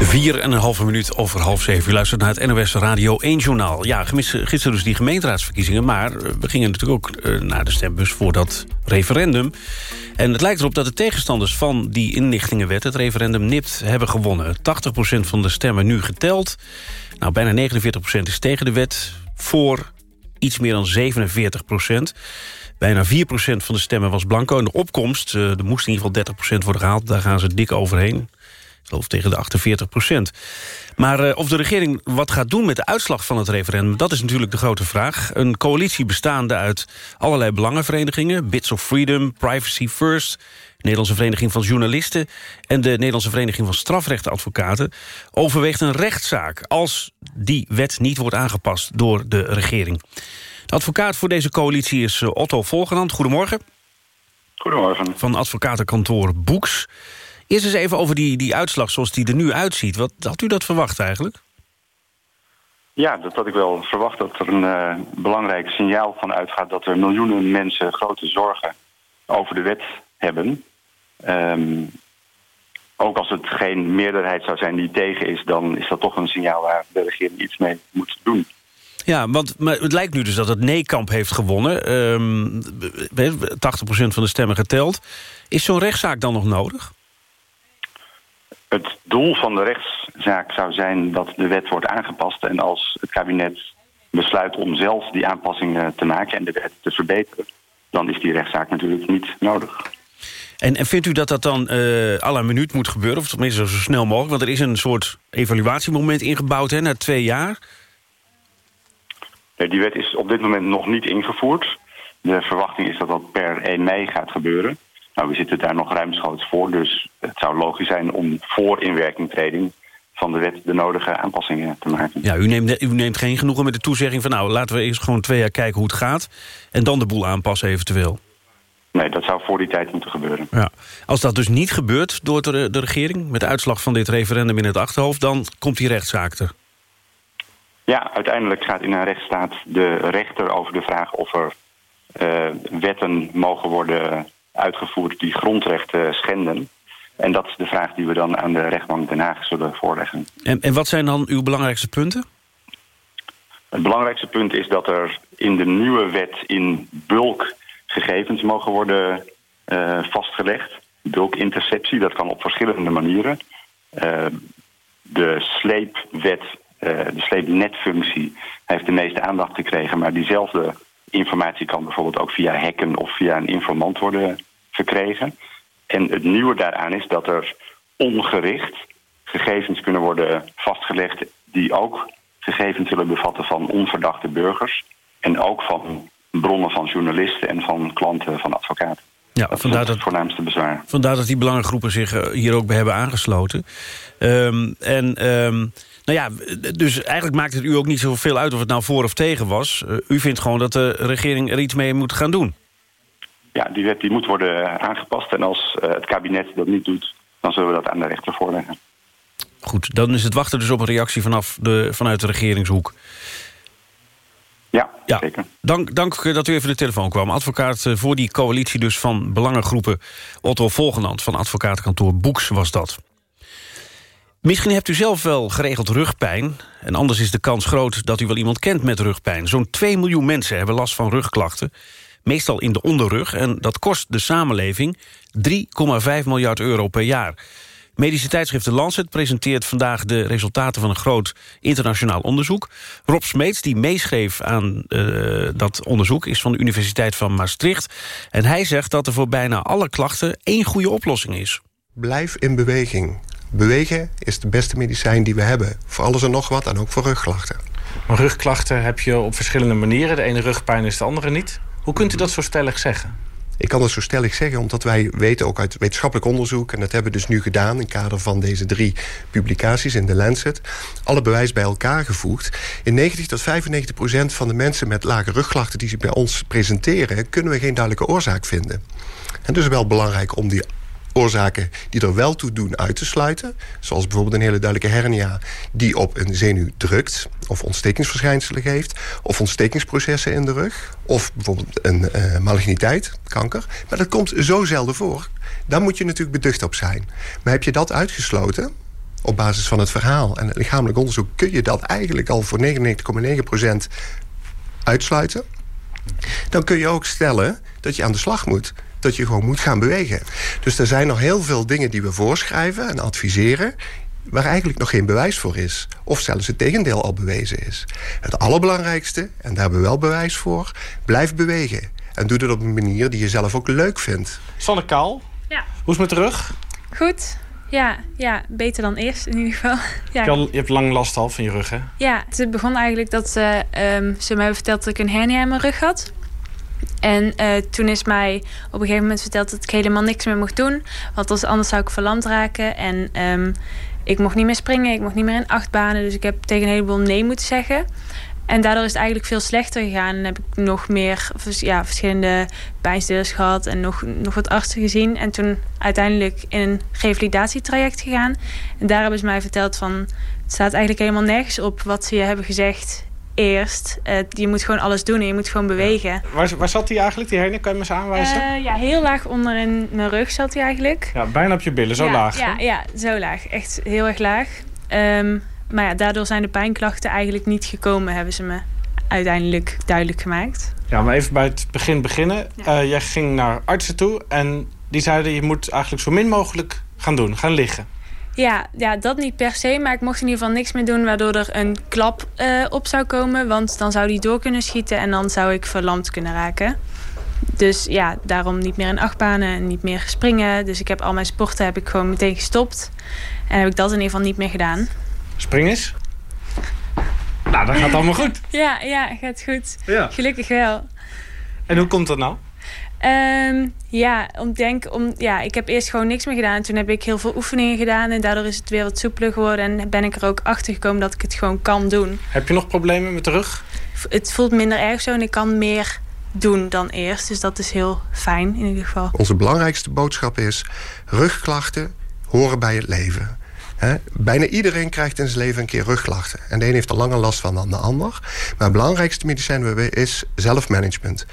Speaker 2: Vier en een halve minuut over half zeven. U luistert naar het NOS Radio 1 Journaal. Ja, gisteren dus die gemeenteraadsverkiezingen... maar we gingen natuurlijk ook eh, naar de stembus voor dat referendum. En het lijkt erop dat de tegenstanders van die inlichtingenwet... het referendum nipt hebben gewonnen. 80% van de stemmen nu geteld. Nou, bijna 49% is tegen de wet. Voor iets meer dan 47%. Bijna 4% van de stemmen was blanco. En de opkomst, eh, er moest in ieder geval 30% worden gehaald. Daar gaan ze dik overheen. Of tegen de 48 procent. Maar uh, of de regering wat gaat doen met de uitslag van het referendum... dat is natuurlijk de grote vraag. Een coalitie bestaande uit allerlei belangenverenigingen... Bits of Freedom, Privacy First... Nederlandse Vereniging van Journalisten... en de Nederlandse Vereniging van Strafrechtadvocaten... overweegt een rechtszaak als die wet niet wordt aangepast door de regering. De advocaat voor deze coalitie is eh, Otto Volgenand. Goedemorgen.
Speaker 37: Goedemorgen.
Speaker 2: Van advocatenkantoor Boeks. Eerst eens even over die, die uitslag zoals die er nu uitziet. Wat had u dat verwacht eigenlijk?
Speaker 37: Ja, dat had ik wel verwacht dat er een uh, belangrijk signaal van uitgaat... dat er miljoenen mensen grote zorgen over de wet hebben. Um, ook als het geen meerderheid zou zijn die tegen is... dan is dat toch een signaal waar de regering iets mee moet doen.
Speaker 2: Ja, want maar het lijkt nu dus dat het nee-kamp heeft gewonnen. Um, 80% van de stemmen geteld. Is zo'n rechtszaak dan nog nodig?
Speaker 37: Het doel van de rechtszaak zou zijn dat de wet wordt aangepast... en als het kabinet besluit om zelf die aanpassingen te maken... en de wet te verbeteren, dan is die rechtszaak natuurlijk niet nodig.
Speaker 2: En, en vindt u dat dat dan uh, à la minuut moet gebeuren? Of tenminste zo snel mogelijk? Want er is een soort evaluatiemoment ingebouwd hè, na twee jaar.
Speaker 37: Nee, die wet is op dit moment nog niet ingevoerd. De verwachting is dat dat per 1 mei gaat gebeuren. Nou, we zitten daar nog ruimschoots voor, dus het zou logisch zijn om voor inwerkingtreding van de wet de nodige aanpassingen te maken.
Speaker 2: Ja, u neemt, u neemt geen genoegen met de toezegging van... nou, laten we eerst gewoon twee jaar kijken hoe het gaat... en dan de boel aanpassen eventueel.
Speaker 37: Nee, dat zou voor die tijd moeten gebeuren.
Speaker 2: Ja. Als dat dus niet gebeurt door de, de regering... met de uitslag van dit referendum in het achterhoofd... dan komt die rechtszaak er.
Speaker 37: Ja, uiteindelijk gaat in een rechtsstaat de rechter over de vraag... of er uh, wetten mogen worden uitgevoerd die grondrechten schenden. En dat is de vraag die we dan aan de rechtbank Den Haag zullen voorleggen.
Speaker 2: En, en wat zijn dan uw belangrijkste punten?
Speaker 37: Het belangrijkste punt is dat er in de nieuwe wet in bulk gegevens mogen worden uh, vastgelegd. Bulkinterceptie, dat kan op verschillende manieren. Uh, de sleepwet, uh, de sleepnetfunctie, heeft de meeste aandacht gekregen... maar diezelfde informatie kan bijvoorbeeld ook via hacken of via een informant worden verkregen. En het nieuwe daaraan is dat er ongericht gegevens kunnen worden vastgelegd... die ook gegevens zullen bevatten van onverdachte burgers... en ook van bronnen van journalisten en van klanten van advocaten.
Speaker 2: Ja,
Speaker 37: dat
Speaker 2: vandaar
Speaker 37: is het
Speaker 2: dat,
Speaker 37: voornaamste bezwaar.
Speaker 2: Vandaar dat die belangengroepen zich eh, hier ook bij hebben aangesloten. Um, en um, nou ja, dus eigenlijk maakt het u ook niet zoveel uit of het nou voor of tegen was. Uh, u vindt gewoon dat de regering er iets mee moet gaan doen.
Speaker 37: Ja, die wet die moet worden aangepast. En als uh, het kabinet dat niet doet, dan zullen we dat aan de rechter voorleggen.
Speaker 2: Goed, dan is het wachten dus op een reactie vanaf de, vanuit de regeringshoek.
Speaker 37: Ja,
Speaker 2: ja,
Speaker 37: zeker.
Speaker 2: Dank, dank dat u even de telefoon kwam. Advocaat voor die coalitie dus van belangengroepen Otto Volgenand van advocatenkantoor Boeks was dat. Misschien hebt u zelf wel geregeld rugpijn. En anders is de kans groot dat u wel iemand kent met rugpijn. Zo'n 2 miljoen mensen hebben last van rugklachten. Meestal in de onderrug. En dat kost de samenleving 3,5 miljard euro per jaar. Medische tijdschrift The Lancet presenteert vandaag de resultaten van een groot internationaal onderzoek. Rob Smeets, die meeschreef aan uh, dat onderzoek, is van de Universiteit van Maastricht. En hij zegt dat er voor bijna alle klachten één goede oplossing is.
Speaker 38: Blijf in beweging. Bewegen is de beste medicijn die we hebben. Voor alles en nog wat en ook voor rugklachten.
Speaker 39: Maar rugklachten heb je op verschillende manieren. De ene rugpijn is de andere niet. Hoe kunt u dat zo stellig zeggen?
Speaker 38: Ik kan dat zo stellig zeggen omdat wij weten ook uit wetenschappelijk onderzoek... en dat hebben we dus nu gedaan in het kader van deze drie publicaties in de Lancet... alle bewijs bij elkaar gevoegd. In 90 tot 95 procent van de mensen met lage rugklachten... die zich bij ons presenteren, kunnen we geen duidelijke oorzaak vinden. En dus wel belangrijk om die oorzaken die er wel toe doen uit te sluiten. Zoals bijvoorbeeld een hele duidelijke hernia die op een zenuw drukt... of ontstekingsverschijnselen geeft, of ontstekingsprocessen in de rug... of bijvoorbeeld een uh, maligniteit, kanker. Maar dat komt zo zelden voor. Daar moet je natuurlijk beducht op zijn. Maar heb je dat uitgesloten op basis van het verhaal en het lichamelijk onderzoek... kun je dat eigenlijk al voor 99,9% uitsluiten... dan kun je ook stellen dat je aan de slag moet dat je gewoon moet gaan bewegen. Dus er zijn nog heel veel dingen die we voorschrijven en adviseren waar eigenlijk nog geen bewijs voor is. Of zelfs het tegendeel al bewezen is. Het allerbelangrijkste, en daar hebben we wel bewijs voor... blijf bewegen. En doe dat op een manier die je zelf ook leuk vindt.
Speaker 39: Sanne Kaal,
Speaker 40: ja.
Speaker 39: hoe is het met de rug?
Speaker 40: Goed.
Speaker 41: Ja, ja, beter dan eerst in ieder geval. Ja.
Speaker 39: Je, al- je hebt lang last al van je rug, hè?
Speaker 41: Ja, het begon eigenlijk dat ze, ehm, ze me hebben verteld dat ik een hernia in mijn rug had. En eh, toen is mij op een gegeven moment verteld dat ik helemaal niks meer mocht doen. Want anders zou ik verlamd raken. En ehm, ik mocht niet meer springen, ik mocht niet meer in achtbanen. Dus ik heb tegen een heleboel nee moeten zeggen. En daardoor is het eigenlijk veel slechter gegaan. En heb ik nog meer ja, verschillende pijnstillers gehad en nog, nog wat artsen gezien. En toen uiteindelijk in een revalidatietraject gegaan. En daar hebben ze mij verteld van... het staat eigenlijk helemaal nergens op wat ze je hebben gezegd eerst. Je moet gewoon alles doen en je moet gewoon bewegen.
Speaker 39: Waar, waar zat die eigenlijk, die hernia? Kan je me eens aanwijzen?
Speaker 41: Eh, ja, heel laag onder in mijn rug zat hij eigenlijk.
Speaker 39: ja, bijna op je billen, zo
Speaker 41: ja,
Speaker 39: laag.
Speaker 41: Ja,
Speaker 39: hè?
Speaker 41: ja, zo laag. Echt heel erg laag. Ehm, maar ja, daardoor zijn de pijnklachten eigenlijk niet gekomen, hebben ze me uiteindelijk duidelijk gemaakt.
Speaker 39: Ja, maar even bij het begin beginnen. Eh, jij ging naar artsen toe en die zeiden... je moet eigenlijk zo min mogelijk gaan doen, gaan liggen.
Speaker 41: Ja, ja, dat niet per se, maar ik mocht in ieder geval niks meer doen... waardoor er een klap eh, op zou komen, want dan zou die door kunnen schieten... en dan zou ik verlamd kunnen raken. Dus ja, daarom niet meer in achtbanen en niet meer springen. Dus ik heb al mijn sporten heb ik gewoon meteen gestopt. En heb ik dat in ieder geval niet meer gedaan.
Speaker 39: Spring eens. Nou, dat gaat allemaal goed.
Speaker 41: Ja, ja, gaat goed.
Speaker 39: Ja.
Speaker 41: Gelukkig wel.
Speaker 39: En hoe komt dat nou?
Speaker 41: Ehm, ja, om denk, om, ja, ik heb eerst gewoon niks meer gedaan. Toen heb ik heel veel oefeningen gedaan en daardoor is het weer wat soepeler geworden. En ben ik er ook achter gekomen dat ik het gewoon kan doen.
Speaker 39: Heb je nog problemen met de rug?
Speaker 41: Het voelt minder erg zo en ik kan meer doen dan eerst. Dus dat is heel fijn in ieder geval.
Speaker 38: Onze belangrijkste boodschap is... rugklachten horen bij het leven. Hè? bijna iedereen krijgt in zijn leven een keer rugklachten. En de een heeft er langer last van dan de ander. Maar het belangrijkste medicijn we hebben is zelfmanagement.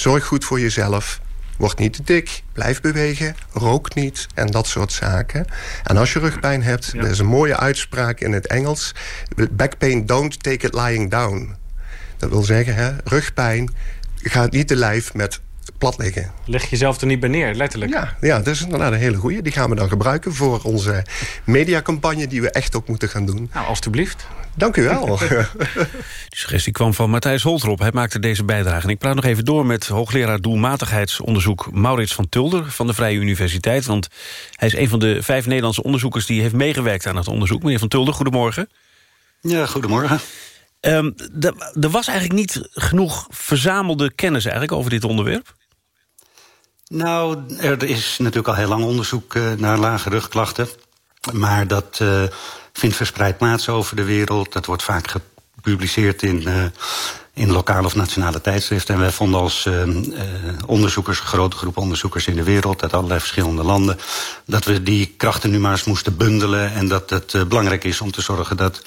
Speaker 38: Zorg goed voor jezelf. Word niet te dik. Blijf bewegen. Rook niet. En dat soort zaken. En als je rugpijn hebt... er is een mooie uitspraak in het Engels. Back pain, don't take it lying down. Dat wil zeggen, hè, rugpijn gaat niet te lijf met plat liggen.
Speaker 39: Leg jezelf er niet bij neer, letterlijk.
Speaker 38: Ja, ja, dat is inderdaad een hele goeie. Die gaan we dan gebruiken voor onze mediacampagne... die we echt ook moeten gaan doen.
Speaker 39: Nou, alstublieft.
Speaker 38: Dank u wel.
Speaker 2: De suggestie kwam van Matthijs Holtrop. Hij maakte deze bijdrage. En ik praat nog even door met hoogleraar doelmatigheidsonderzoek... Maurits van Tulder van de Vrije Universiteit. Want hij is een van de vijf Nederlandse onderzoekers... die heeft meegewerkt aan het onderzoek. Meneer van Tulder, goedemorgen.
Speaker 40: Ja, goedemorgen.
Speaker 2: Ehm, er- er was eigenlijk niet genoeg verzamelde kennis eigenlijk over dit onderwerp.
Speaker 40: Nou, er is natuurlijk al heel lang onderzoek eh, naar lage rugklachten. Maar dat eh, vindt verspreid plaats over de wereld. Dat wordt vaak gepubliceerd in, eh, in lokale of nationale tijdschriften. En wij vonden als eh, eh, onderzoekers, een grote groep onderzoekers in de wereld... uit allerlei verschillende landen... dat we die krachten nu maar eens moesten bundelen... en dat het eh, belangrijk is om te zorgen dat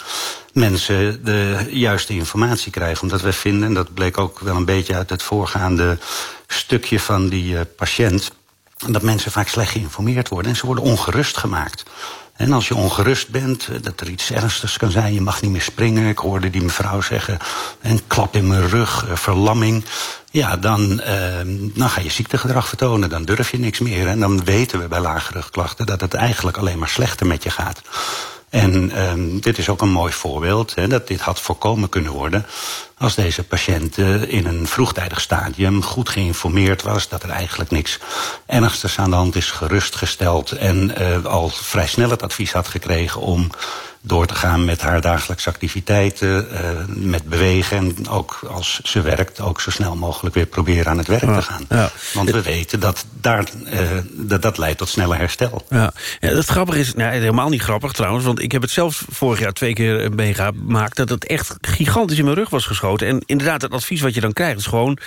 Speaker 40: mensen de juiste informatie krijgen. Omdat we vinden, en dat bleek ook wel een beetje uit het voorgaande stukje van die eh, patiënt... dat mensen vaak slecht geïnformeerd worden en ze worden ongerust gemaakt. En als je ongerust bent, eh, dat er iets ernstigs kan zijn... je mag niet meer springen, ik hoorde die mevrouw zeggen... een klap in mijn rug, eh, verlamming... ja, dan, eh, dan ga je ziektegedrag vertonen, dan durf je niks meer. En dan weten we bij lage rugklachten dat het eigenlijk alleen maar slechter met je gaat. En ehm, dit is ook een mooi voorbeeld, dat dit had voorkomen kunnen worden... als deze patiënt eh, in een vroegtijdig stadium goed geïnformeerd was... dat er eigenlijk niks ernstigs aan de hand is, gerustgesteld... en eh, al vrij snel het advies had gekregen om door te gaan met haar dagelijkse activiteiten... eh, met bewegen en ook als ze werkt... ook zo snel mogelijk weer proberen aan het werk te gaan.
Speaker 2: Ja.
Speaker 40: Want we weten dat daar, eh, dat, dat leidt tot sneller herstel.
Speaker 2: Ja. ja, het grappige is, nou, helemaal niet grappig trouwens... want ik heb het zelf vorig jaar twee keer meegemaakt... dat het echt gigantisch in mijn rug was geschoten. En inderdaad, het advies wat je dan krijgt is gewoon...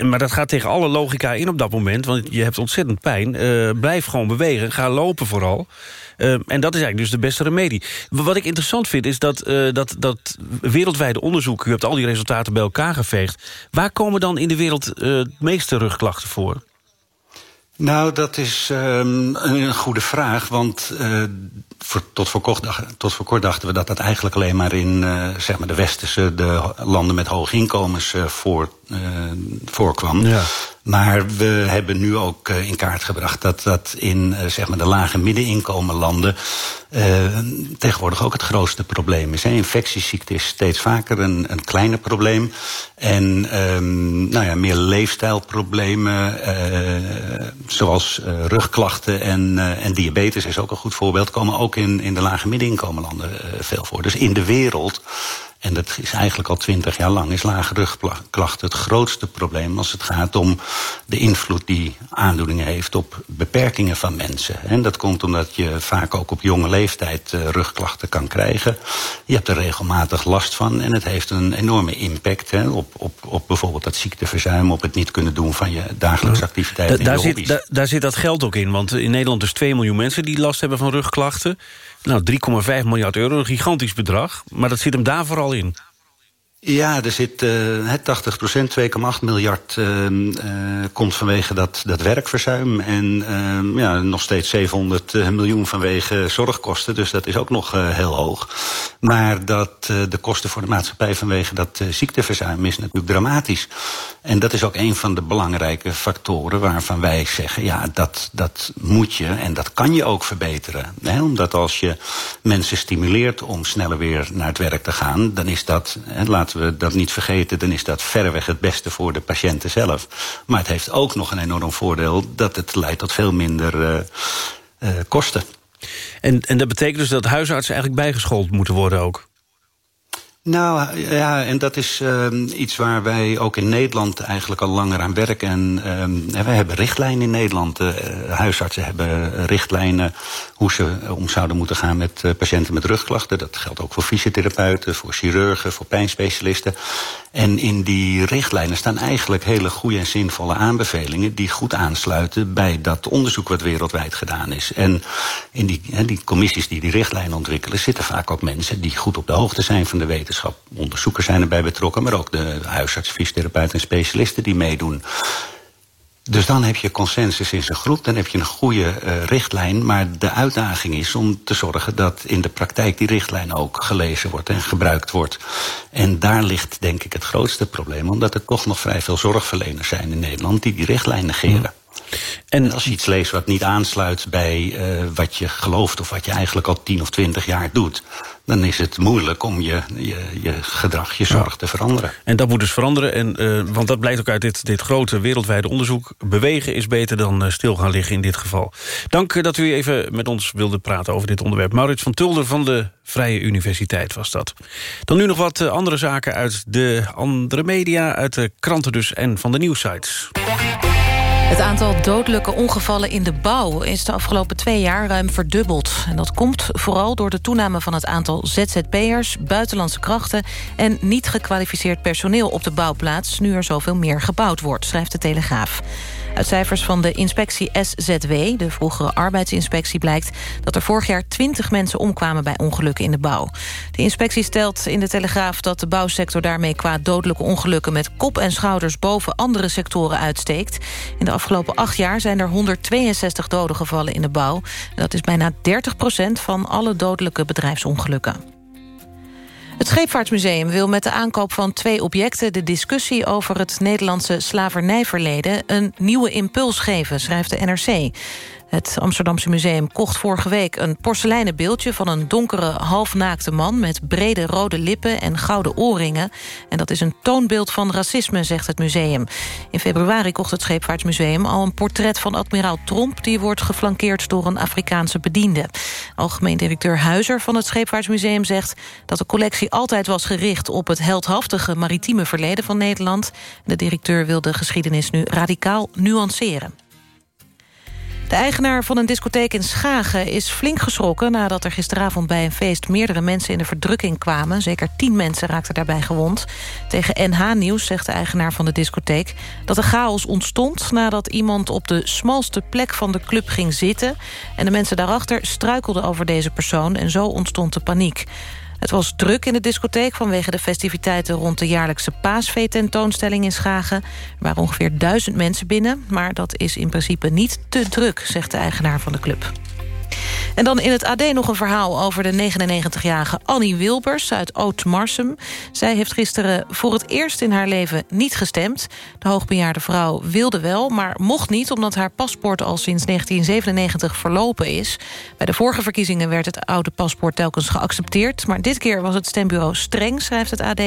Speaker 2: maar dat gaat tegen alle logica in op dat moment... want je hebt ontzettend pijn. Eh, blijf gewoon bewegen, ga lopen vooral. Eh, en dat is eigenlijk dus de beste remedie. Wat ik interessant vind is dat, eh, dat, dat wereldwijde onderzoek... u hebt al die resultaten bij elkaar geveegd... waar komen dan in de wereld eh, het meeste rugklachten voor?
Speaker 40: Nou, dat is um, een goede vraag. Want voor, tot, voor kort, tot dachten we dat dat eigenlijk alleen maar in zeg maar de westerse, de landen met hoge inkomens uh, voor, voorkwam.
Speaker 2: Ja.
Speaker 40: Maar we hebben nu ook uh, in kaart gebracht dat dat in uh, zeg maar de lage middeninkomenlanden uh, tegenwoordig ook het grootste probleem is. Hè. Infectieziekte is steeds vaker een, een kleiner probleem. En um, nou ja, meer leefstijlproblemen, zoals rugklachten en, en diabetes is ook een goed voorbeeld, komen ook in, in de lage middeninkomenlanden veel voor. Dus in de wereld en dat is eigenlijk al twintig jaar lang, is lage rugklachten het grootste probleem als het gaat om de invloed die aandoeningen heeft op beperkingen van mensen. En dat komt omdat je vaak ook op jonge leeftijd uh, rugklachten kan krijgen. Je hebt er regelmatig last van en het heeft een enorme impact hè, op, op, op bijvoorbeeld dat ziekteverzuim, op het niet kunnen doen van je dagelijkse activiteiten.
Speaker 2: Da daar, zit, da daar zit dat geld ook in, want in Nederland is 2 miljoen mensen die last hebben van rugklachten. Nou, 3,5 miljard euro, een gigantisch bedrag. Maar dat zit hem daar vooral in.
Speaker 40: Ja, er zit uh, 80 procent, 2,8 miljard uh, uh, komt vanwege dat, dat werkverzuim. En ja, nog steeds 700 miljoen vanwege zorgkosten. Dus dat is ook nog heel hoog. Maar dat, de kosten voor de maatschappij vanwege dat ziekteverzuim is natuurlijk dramatisch. En dat is ook een van de belangrijke factoren waarvan wij zeggen... ja, dat, dat moet je en dat kan je ook verbeteren. Hè? Omdat als je mensen stimuleert om sneller weer naar het werk te gaan... dan is dat, hè, laten we dat niet vergeten... dan is dat verreweg het beste voor de patiënten zelf. Maar het heeft ook nog een enorm voordeel... dat het leidt tot veel minder uh, uh, kosten.
Speaker 2: En, en dat betekent dus dat huisartsen eigenlijk bijgeschoold moeten worden ook?
Speaker 40: Nou ja, en dat is uh, iets waar wij ook in Nederland eigenlijk al langer aan werken. En uh, we hebben richtlijnen in Nederland. Uh, huisartsen hebben richtlijnen hoe ze om zouden moeten gaan met uh, patiënten met rugklachten. Dat geldt ook voor fysiotherapeuten, voor chirurgen, voor pijnspecialisten. En in die richtlijnen staan eigenlijk hele goede en zinvolle aanbevelingen... die goed aansluiten bij dat onderzoek wat wereldwijd gedaan is. En in die, die commissies die die richtlijnen ontwikkelen... zitten vaak ook mensen die goed op de hoogte zijn van de wetenschap Onderzoekers zijn erbij betrokken, maar ook de huisarts, fysiotherapeuten en specialisten die meedoen. Dus dan heb je consensus in zijn groep, dan heb je een goede uh, richtlijn. Maar de uitdaging is om te zorgen dat in de praktijk die richtlijn ook gelezen wordt en gebruikt wordt. En daar ligt denk ik het grootste probleem, omdat er toch nog vrij veel zorgverleners zijn in Nederland die die richtlijn negeren. En als je iets leest wat niet aansluit bij uh, wat je gelooft... of wat je eigenlijk al 10 of 20 jaar doet... dan is het moeilijk om je, je, je gedrag, je zorg te veranderen.
Speaker 2: En dat moet dus veranderen, en, uh, want dat blijkt ook uit dit, dit grote wereldwijde onderzoek. Bewegen is beter dan uh, stil gaan liggen in dit geval. Dank dat u even met ons wilde praten over dit onderwerp. Maurits van Tulder van de Vrije Universiteit was dat. Dan nu nog wat andere zaken uit de andere media... uit de kranten dus en van de nieuwsites.
Speaker 4: Het aantal dodelijke ongevallen in de bouw is de afgelopen twee jaar ruim verdubbeld. En dat komt vooral door de toename van het aantal ZZP'ers, buitenlandse krachten en niet gekwalificeerd personeel op de bouwplaats, nu er zoveel meer gebouwd wordt, schrijft de Telegraaf. Uit cijfers van de inspectie SZW, de vroegere arbeidsinspectie... blijkt dat er vorig jaar 20 mensen omkwamen bij ongelukken in de bouw. De inspectie stelt in de Telegraaf dat de bouwsector daarmee... qua dodelijke ongelukken met kop en schouders boven andere sectoren uitsteekt. In de afgelopen acht jaar zijn er 162 doden gevallen in de bouw. Dat is bijna 30% van alle dodelijke bedrijfsongelukken. Het Scheepvaartsmuseum wil met de aankoop van twee objecten... de discussie over het Nederlandse slavernijverleden... een nieuwe impuls geven, schrijft de NRC. Het Amsterdamse museum kocht vorige week een porseleinen beeldje... van een donkere, halfnaakte man met brede rode lippen en gouden oorringen. En dat is een toonbeeld van racisme, zegt het museum. In februari kocht het Scheepvaartsmuseum al een portret van admiraal Tromp... die wordt geflankeerd door een Afrikaanse bediende. Algemeen directeur Huizer van het Scheepvaartsmuseum zegt... dat de collectie altijd was gericht op het heldhaftige maritieme verleden van Nederland. De directeur wil de geschiedenis nu radicaal nuanceren. De eigenaar van een discotheek in Schagen is flink geschrokken... nadat er gisteravond bij een feest meerdere mensen in de verdrukking kwamen. Zeker tien mensen raakten daarbij gewond. Tegen NH Nieuws zegt de eigenaar van de discotheek... dat de chaos ontstond nadat iemand op de smalste plek van de club ging zitten... en de mensen daarachter struikelden over deze persoon... en zo ontstond de paniek. Het was druk in de discotheek vanwege de festiviteiten... rond de jaarlijkse paasvee-tentoonstelling in Schagen. Er waren ongeveer duizend mensen binnen, maar dat is in principe niet te druk... zegt de eigenaar van de club. En dan in het AD nog een verhaal over de 99-jarige Annie Wilbers uit Oud-Marsum. Zij heeft gisteren voor het eerst in haar leven niet gestemd. De hoogbejaarde vrouw wilde wel, maar mocht niet... omdat haar paspoort al sinds 1997 verlopen is. Bij de vorige verkiezingen werd het oude paspoort telkens geaccepteerd... maar dit keer was het stembureau streng, schrijft het AD.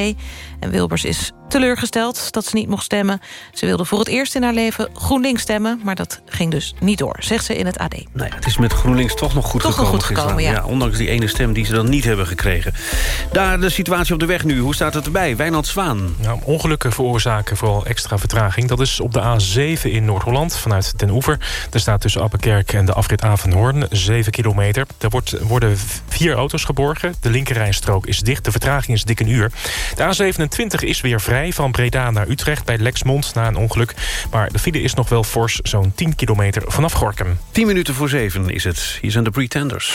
Speaker 4: En Wilbers is teleurgesteld dat ze niet mocht stemmen. Ze wilde voor het eerst in haar leven GroenLinks stemmen... maar dat ging dus niet door, zegt ze in het AD.
Speaker 2: Nou ja, het is met GroenLinks toch nog goed
Speaker 4: Toch nog
Speaker 2: gekomen.
Speaker 4: goed gekomen,
Speaker 2: gisteren.
Speaker 4: ja.
Speaker 2: Ondanks die ene stem die ze dan niet hebben gekregen. Daar de situatie op de weg nu. Hoe staat het erbij? Wijnand Zwaan.
Speaker 22: Nou, ongelukken veroorzaken vooral extra vertraging. Dat is op de A7 in Noord-Holland vanuit Den Oever. Er staat tussen Appenkerk en de afrit Avenhoorn 7 kilometer. Er wordt, worden vier auto's geborgen. De linkerrijstrook is dicht. De vertraging is dik een uur. De A27 is weer vrij van Breda naar Utrecht bij Lexmond na een ongeluk. Maar de file is nog wel fors, zo'n 10 kilometer vanaf Gorkum.
Speaker 2: 10 minuten voor 7 is het. Hier zijn de Pretenders.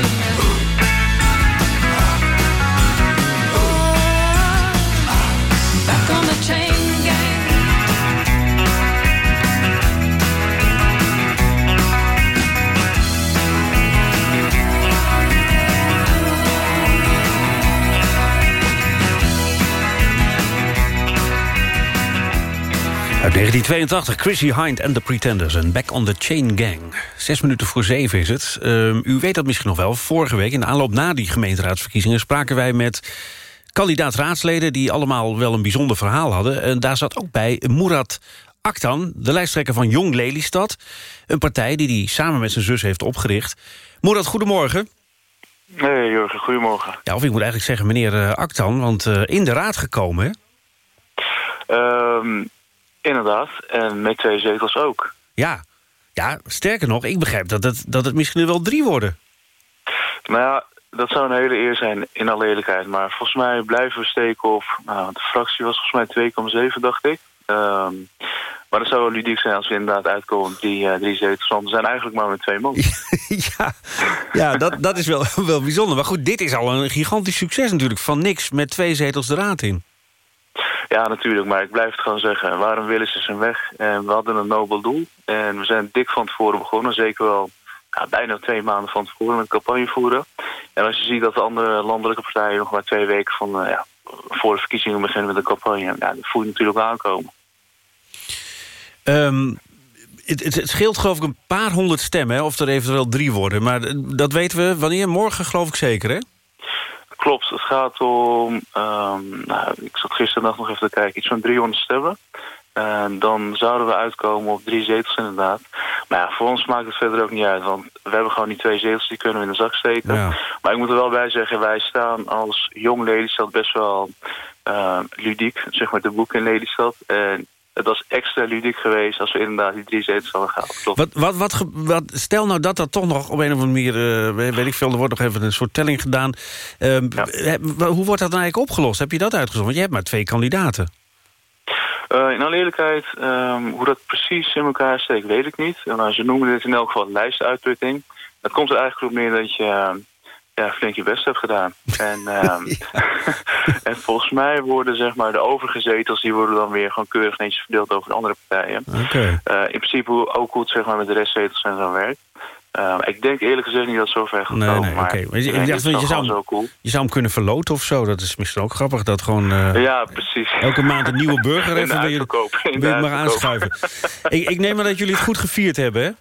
Speaker 2: Uit 1982, Chrissy Hind en The Pretenders en Back on the Chain Gang. Zes minuten voor zeven is het. Ehm, u weet dat misschien nog wel. Vorige week, in de aanloop na die gemeenteraadsverkiezingen... spraken wij met kandidaat-raadsleden... die allemaal wel een bijzonder verhaal hadden. En daar zat ook bij Murat Aktan, de lijsttrekker van Jong Lelystad. Een partij die hij samen met zijn zus heeft opgericht. Murat, goedemorgen.
Speaker 42: Nee, Jurgen, goedemorgen.
Speaker 2: Ja, of ik moet eigenlijk zeggen meneer uh, Aktan, want uh, in de raad gekomen, hè?
Speaker 42: Um, inderdaad, en met twee zetels ook.
Speaker 2: Ja, ja sterker nog, ik begrijp dat het, dat het misschien wel drie worden.
Speaker 42: Nou ja, dat zou een hele eer zijn, in alle eerlijkheid. Maar volgens mij blijven we steken op... Nou, de fractie was volgens mij 2,7, dacht ik. Um, maar dat zou wel ludiek zijn als we inderdaad uitkomen op die uh, drie zetels. Want we zijn eigenlijk maar met twee man.
Speaker 2: ja, ja dat, dat is wel, wel bijzonder. Maar goed, dit is al een gigantisch succes natuurlijk. Van niks met twee zetels de raad in.
Speaker 42: Ja, natuurlijk. Maar ik blijf het gewoon zeggen. Waarom willen ze zijn weg? En we hadden een nobel doel. En we zijn dik van tevoren begonnen. Zeker wel ja, bijna twee maanden van tevoren met campagne voeren. En als je ziet dat de andere landelijke partijen nog maar twee weken van, uh, ja, voor de verkiezingen beginnen met de campagne. Ja, dat voel je natuurlijk aankomen.
Speaker 2: Um, het, het, scheelt geloof ik een paar honderd stemmen, of er eventueel drie worden. Maar dat weten we wanneer? Morgen geloof ik zeker, hè?
Speaker 42: Klopt, het gaat om... Um, nou, ik zat gisteren nog even te kijken, iets van 300 stemmen. En dan zouden we uitkomen op drie zetels inderdaad. Maar ja, voor ons maakt het verder ook niet uit. Want we hebben gewoon die twee zetels, die kunnen we in de zak steken. Ja. Maar ik moet er wel bij zeggen, wij staan als jong Lelystad best wel uh, ludiek. Zeg maar de boek in Lelystad. En het was extra ludiek geweest als we inderdaad die drie zetels hadden gehaald.
Speaker 2: Wat, wat, wat, wat, stel nou dat dat toch nog op een of andere manier, uh, weet ik veel, er wordt nog even een soort telling gedaan. Uh, ja. Hoe wordt dat nou eigenlijk opgelost? Heb je dat uitgezocht? Want je hebt maar twee kandidaten.
Speaker 42: Uh, in alle eerlijkheid, um, hoe dat precies in elkaar steekt, weet ik niet. Nou, ze noemen dit in elk geval lijstuitputting. Dat komt er eigenlijk op neer dat je ja, flink je best hebt gedaan. En, um, en volgens mij worden zeg maar, de overige zetels... die worden dan weer gewoon keurig netjes verdeeld over de andere partijen.
Speaker 2: Okay.
Speaker 42: Uh, in principe ook goed zeg maar, met de restzetels en zo werkt. Uh, ik denk eerlijk gezegd niet dat het zover gaat
Speaker 2: nee,
Speaker 42: komen.
Speaker 2: Nee,
Speaker 42: maar
Speaker 2: okay. je, je, je, je, zou,
Speaker 42: zo cool.
Speaker 2: je zou hem kunnen verloten of zo. Dat is misschien ook grappig. Dat gewoon uh,
Speaker 42: ja, precies.
Speaker 2: elke maand een nieuwe burger even
Speaker 42: weer
Speaker 2: je maar aanschuiven. ik, ik neem maar dat jullie het goed gevierd hebben, hè?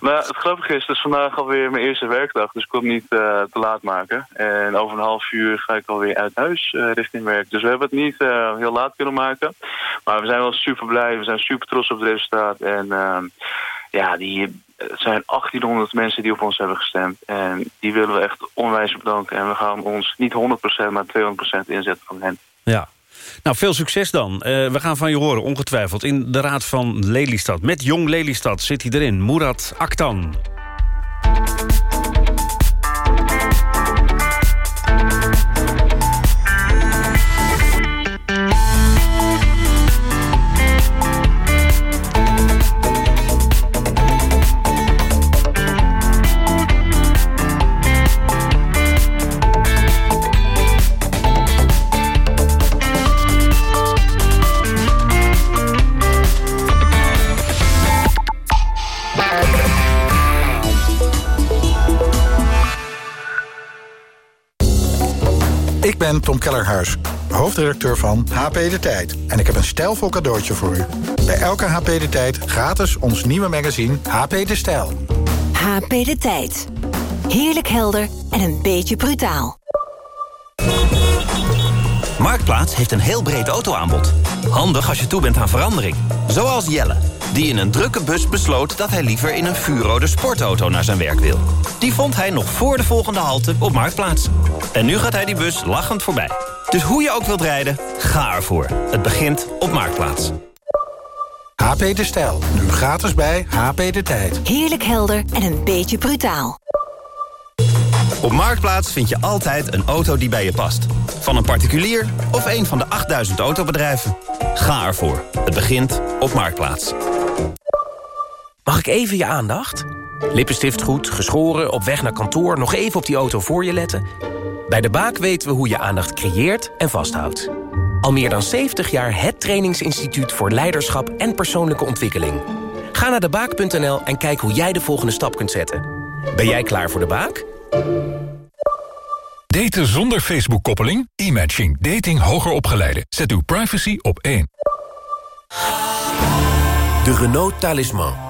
Speaker 42: Nou, het grappige is, het is vandaag alweer mijn eerste werkdag, dus ik kon niet uh, te laat maken. En over een half uur ga ik alweer uit huis uh, richting werk. Dus we hebben het niet uh, heel laat kunnen maken. Maar we zijn wel super blij, we zijn super trots op het resultaat. En ehm, ja, die, het zijn 1800 mensen die op ons hebben gestemd. En die willen we echt onwijs bedanken. En we gaan ons niet 100% maar 200% inzetten van hen.
Speaker 2: Ja, nou, veel succes dan. Uh, we gaan van je horen, ongetwijfeld. In de Raad van Lelystad. Met Jong Lelystad zit hij erin. Murat Aktan.
Speaker 43: Ben Tom Kellerhuis, hoofdredacteur van HP De Tijd. En ik heb een stijlvol cadeautje voor u. Bij elke HP De Tijd gratis ons nieuwe magazine HP De Stijl.
Speaker 44: HP De Tijd. Heerlijk helder en een beetje brutaal.
Speaker 37: Marktplaats heeft een heel breed autoaanbod. Handig als je toe bent aan verandering. Zoals Jelle, die in een drukke bus besloot... dat hij liever in een vuurrode sportauto naar zijn werk wil. Die vond hij nog voor de volgende halte op Marktplaats. En nu gaat hij die bus lachend voorbij. Dus hoe je ook wilt rijden, ga ervoor. Het begint op Marktplaats.
Speaker 43: HP De Stijl, nu gratis bij HP De Tijd.
Speaker 44: Heerlijk helder en een beetje brutaal.
Speaker 37: Op Marktplaats vind je altijd een auto die bij je past. Van een particulier of een van de 8000 autobedrijven. Ga ervoor. Het begint op Marktplaats.
Speaker 45: Mag ik even je aandacht? Lippenstift goed, geschoren, op weg naar kantoor... nog even op die auto voor je letten? Bij De Baak weten we hoe je aandacht creëert en vasthoudt. Al meer dan 70 jaar het trainingsinstituut voor leiderschap en persoonlijke ontwikkeling. Ga naar debaak.nl en kijk hoe jij de volgende stap kunt zetten. Ben jij klaar voor De Baak?
Speaker 46: Daten zonder Facebook-koppeling? E-matching. Dating hoger opgeleiden. Zet uw privacy op één.
Speaker 45: De Renault Talisman.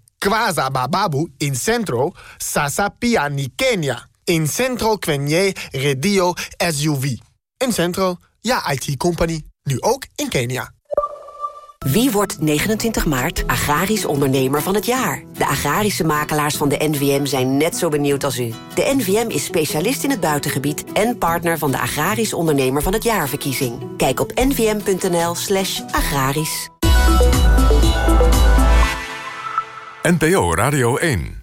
Speaker 46: Kwaza bababu in Centro, sasa pia ni Kenya. In Centro kwenye redio SUV. In Centro, ja IT-company. Nu ook in Kenia.
Speaker 44: Wie wordt 29 maart agrarisch ondernemer van het jaar? De agrarische makelaars van de NVM zijn net zo benieuwd als u. De NVM is specialist in het buitengebied en partner van de agrarisch ondernemer van het jaarverkiezing. Kijk op nvm.nl slash agrarisch.
Speaker 47: NPO Radio 1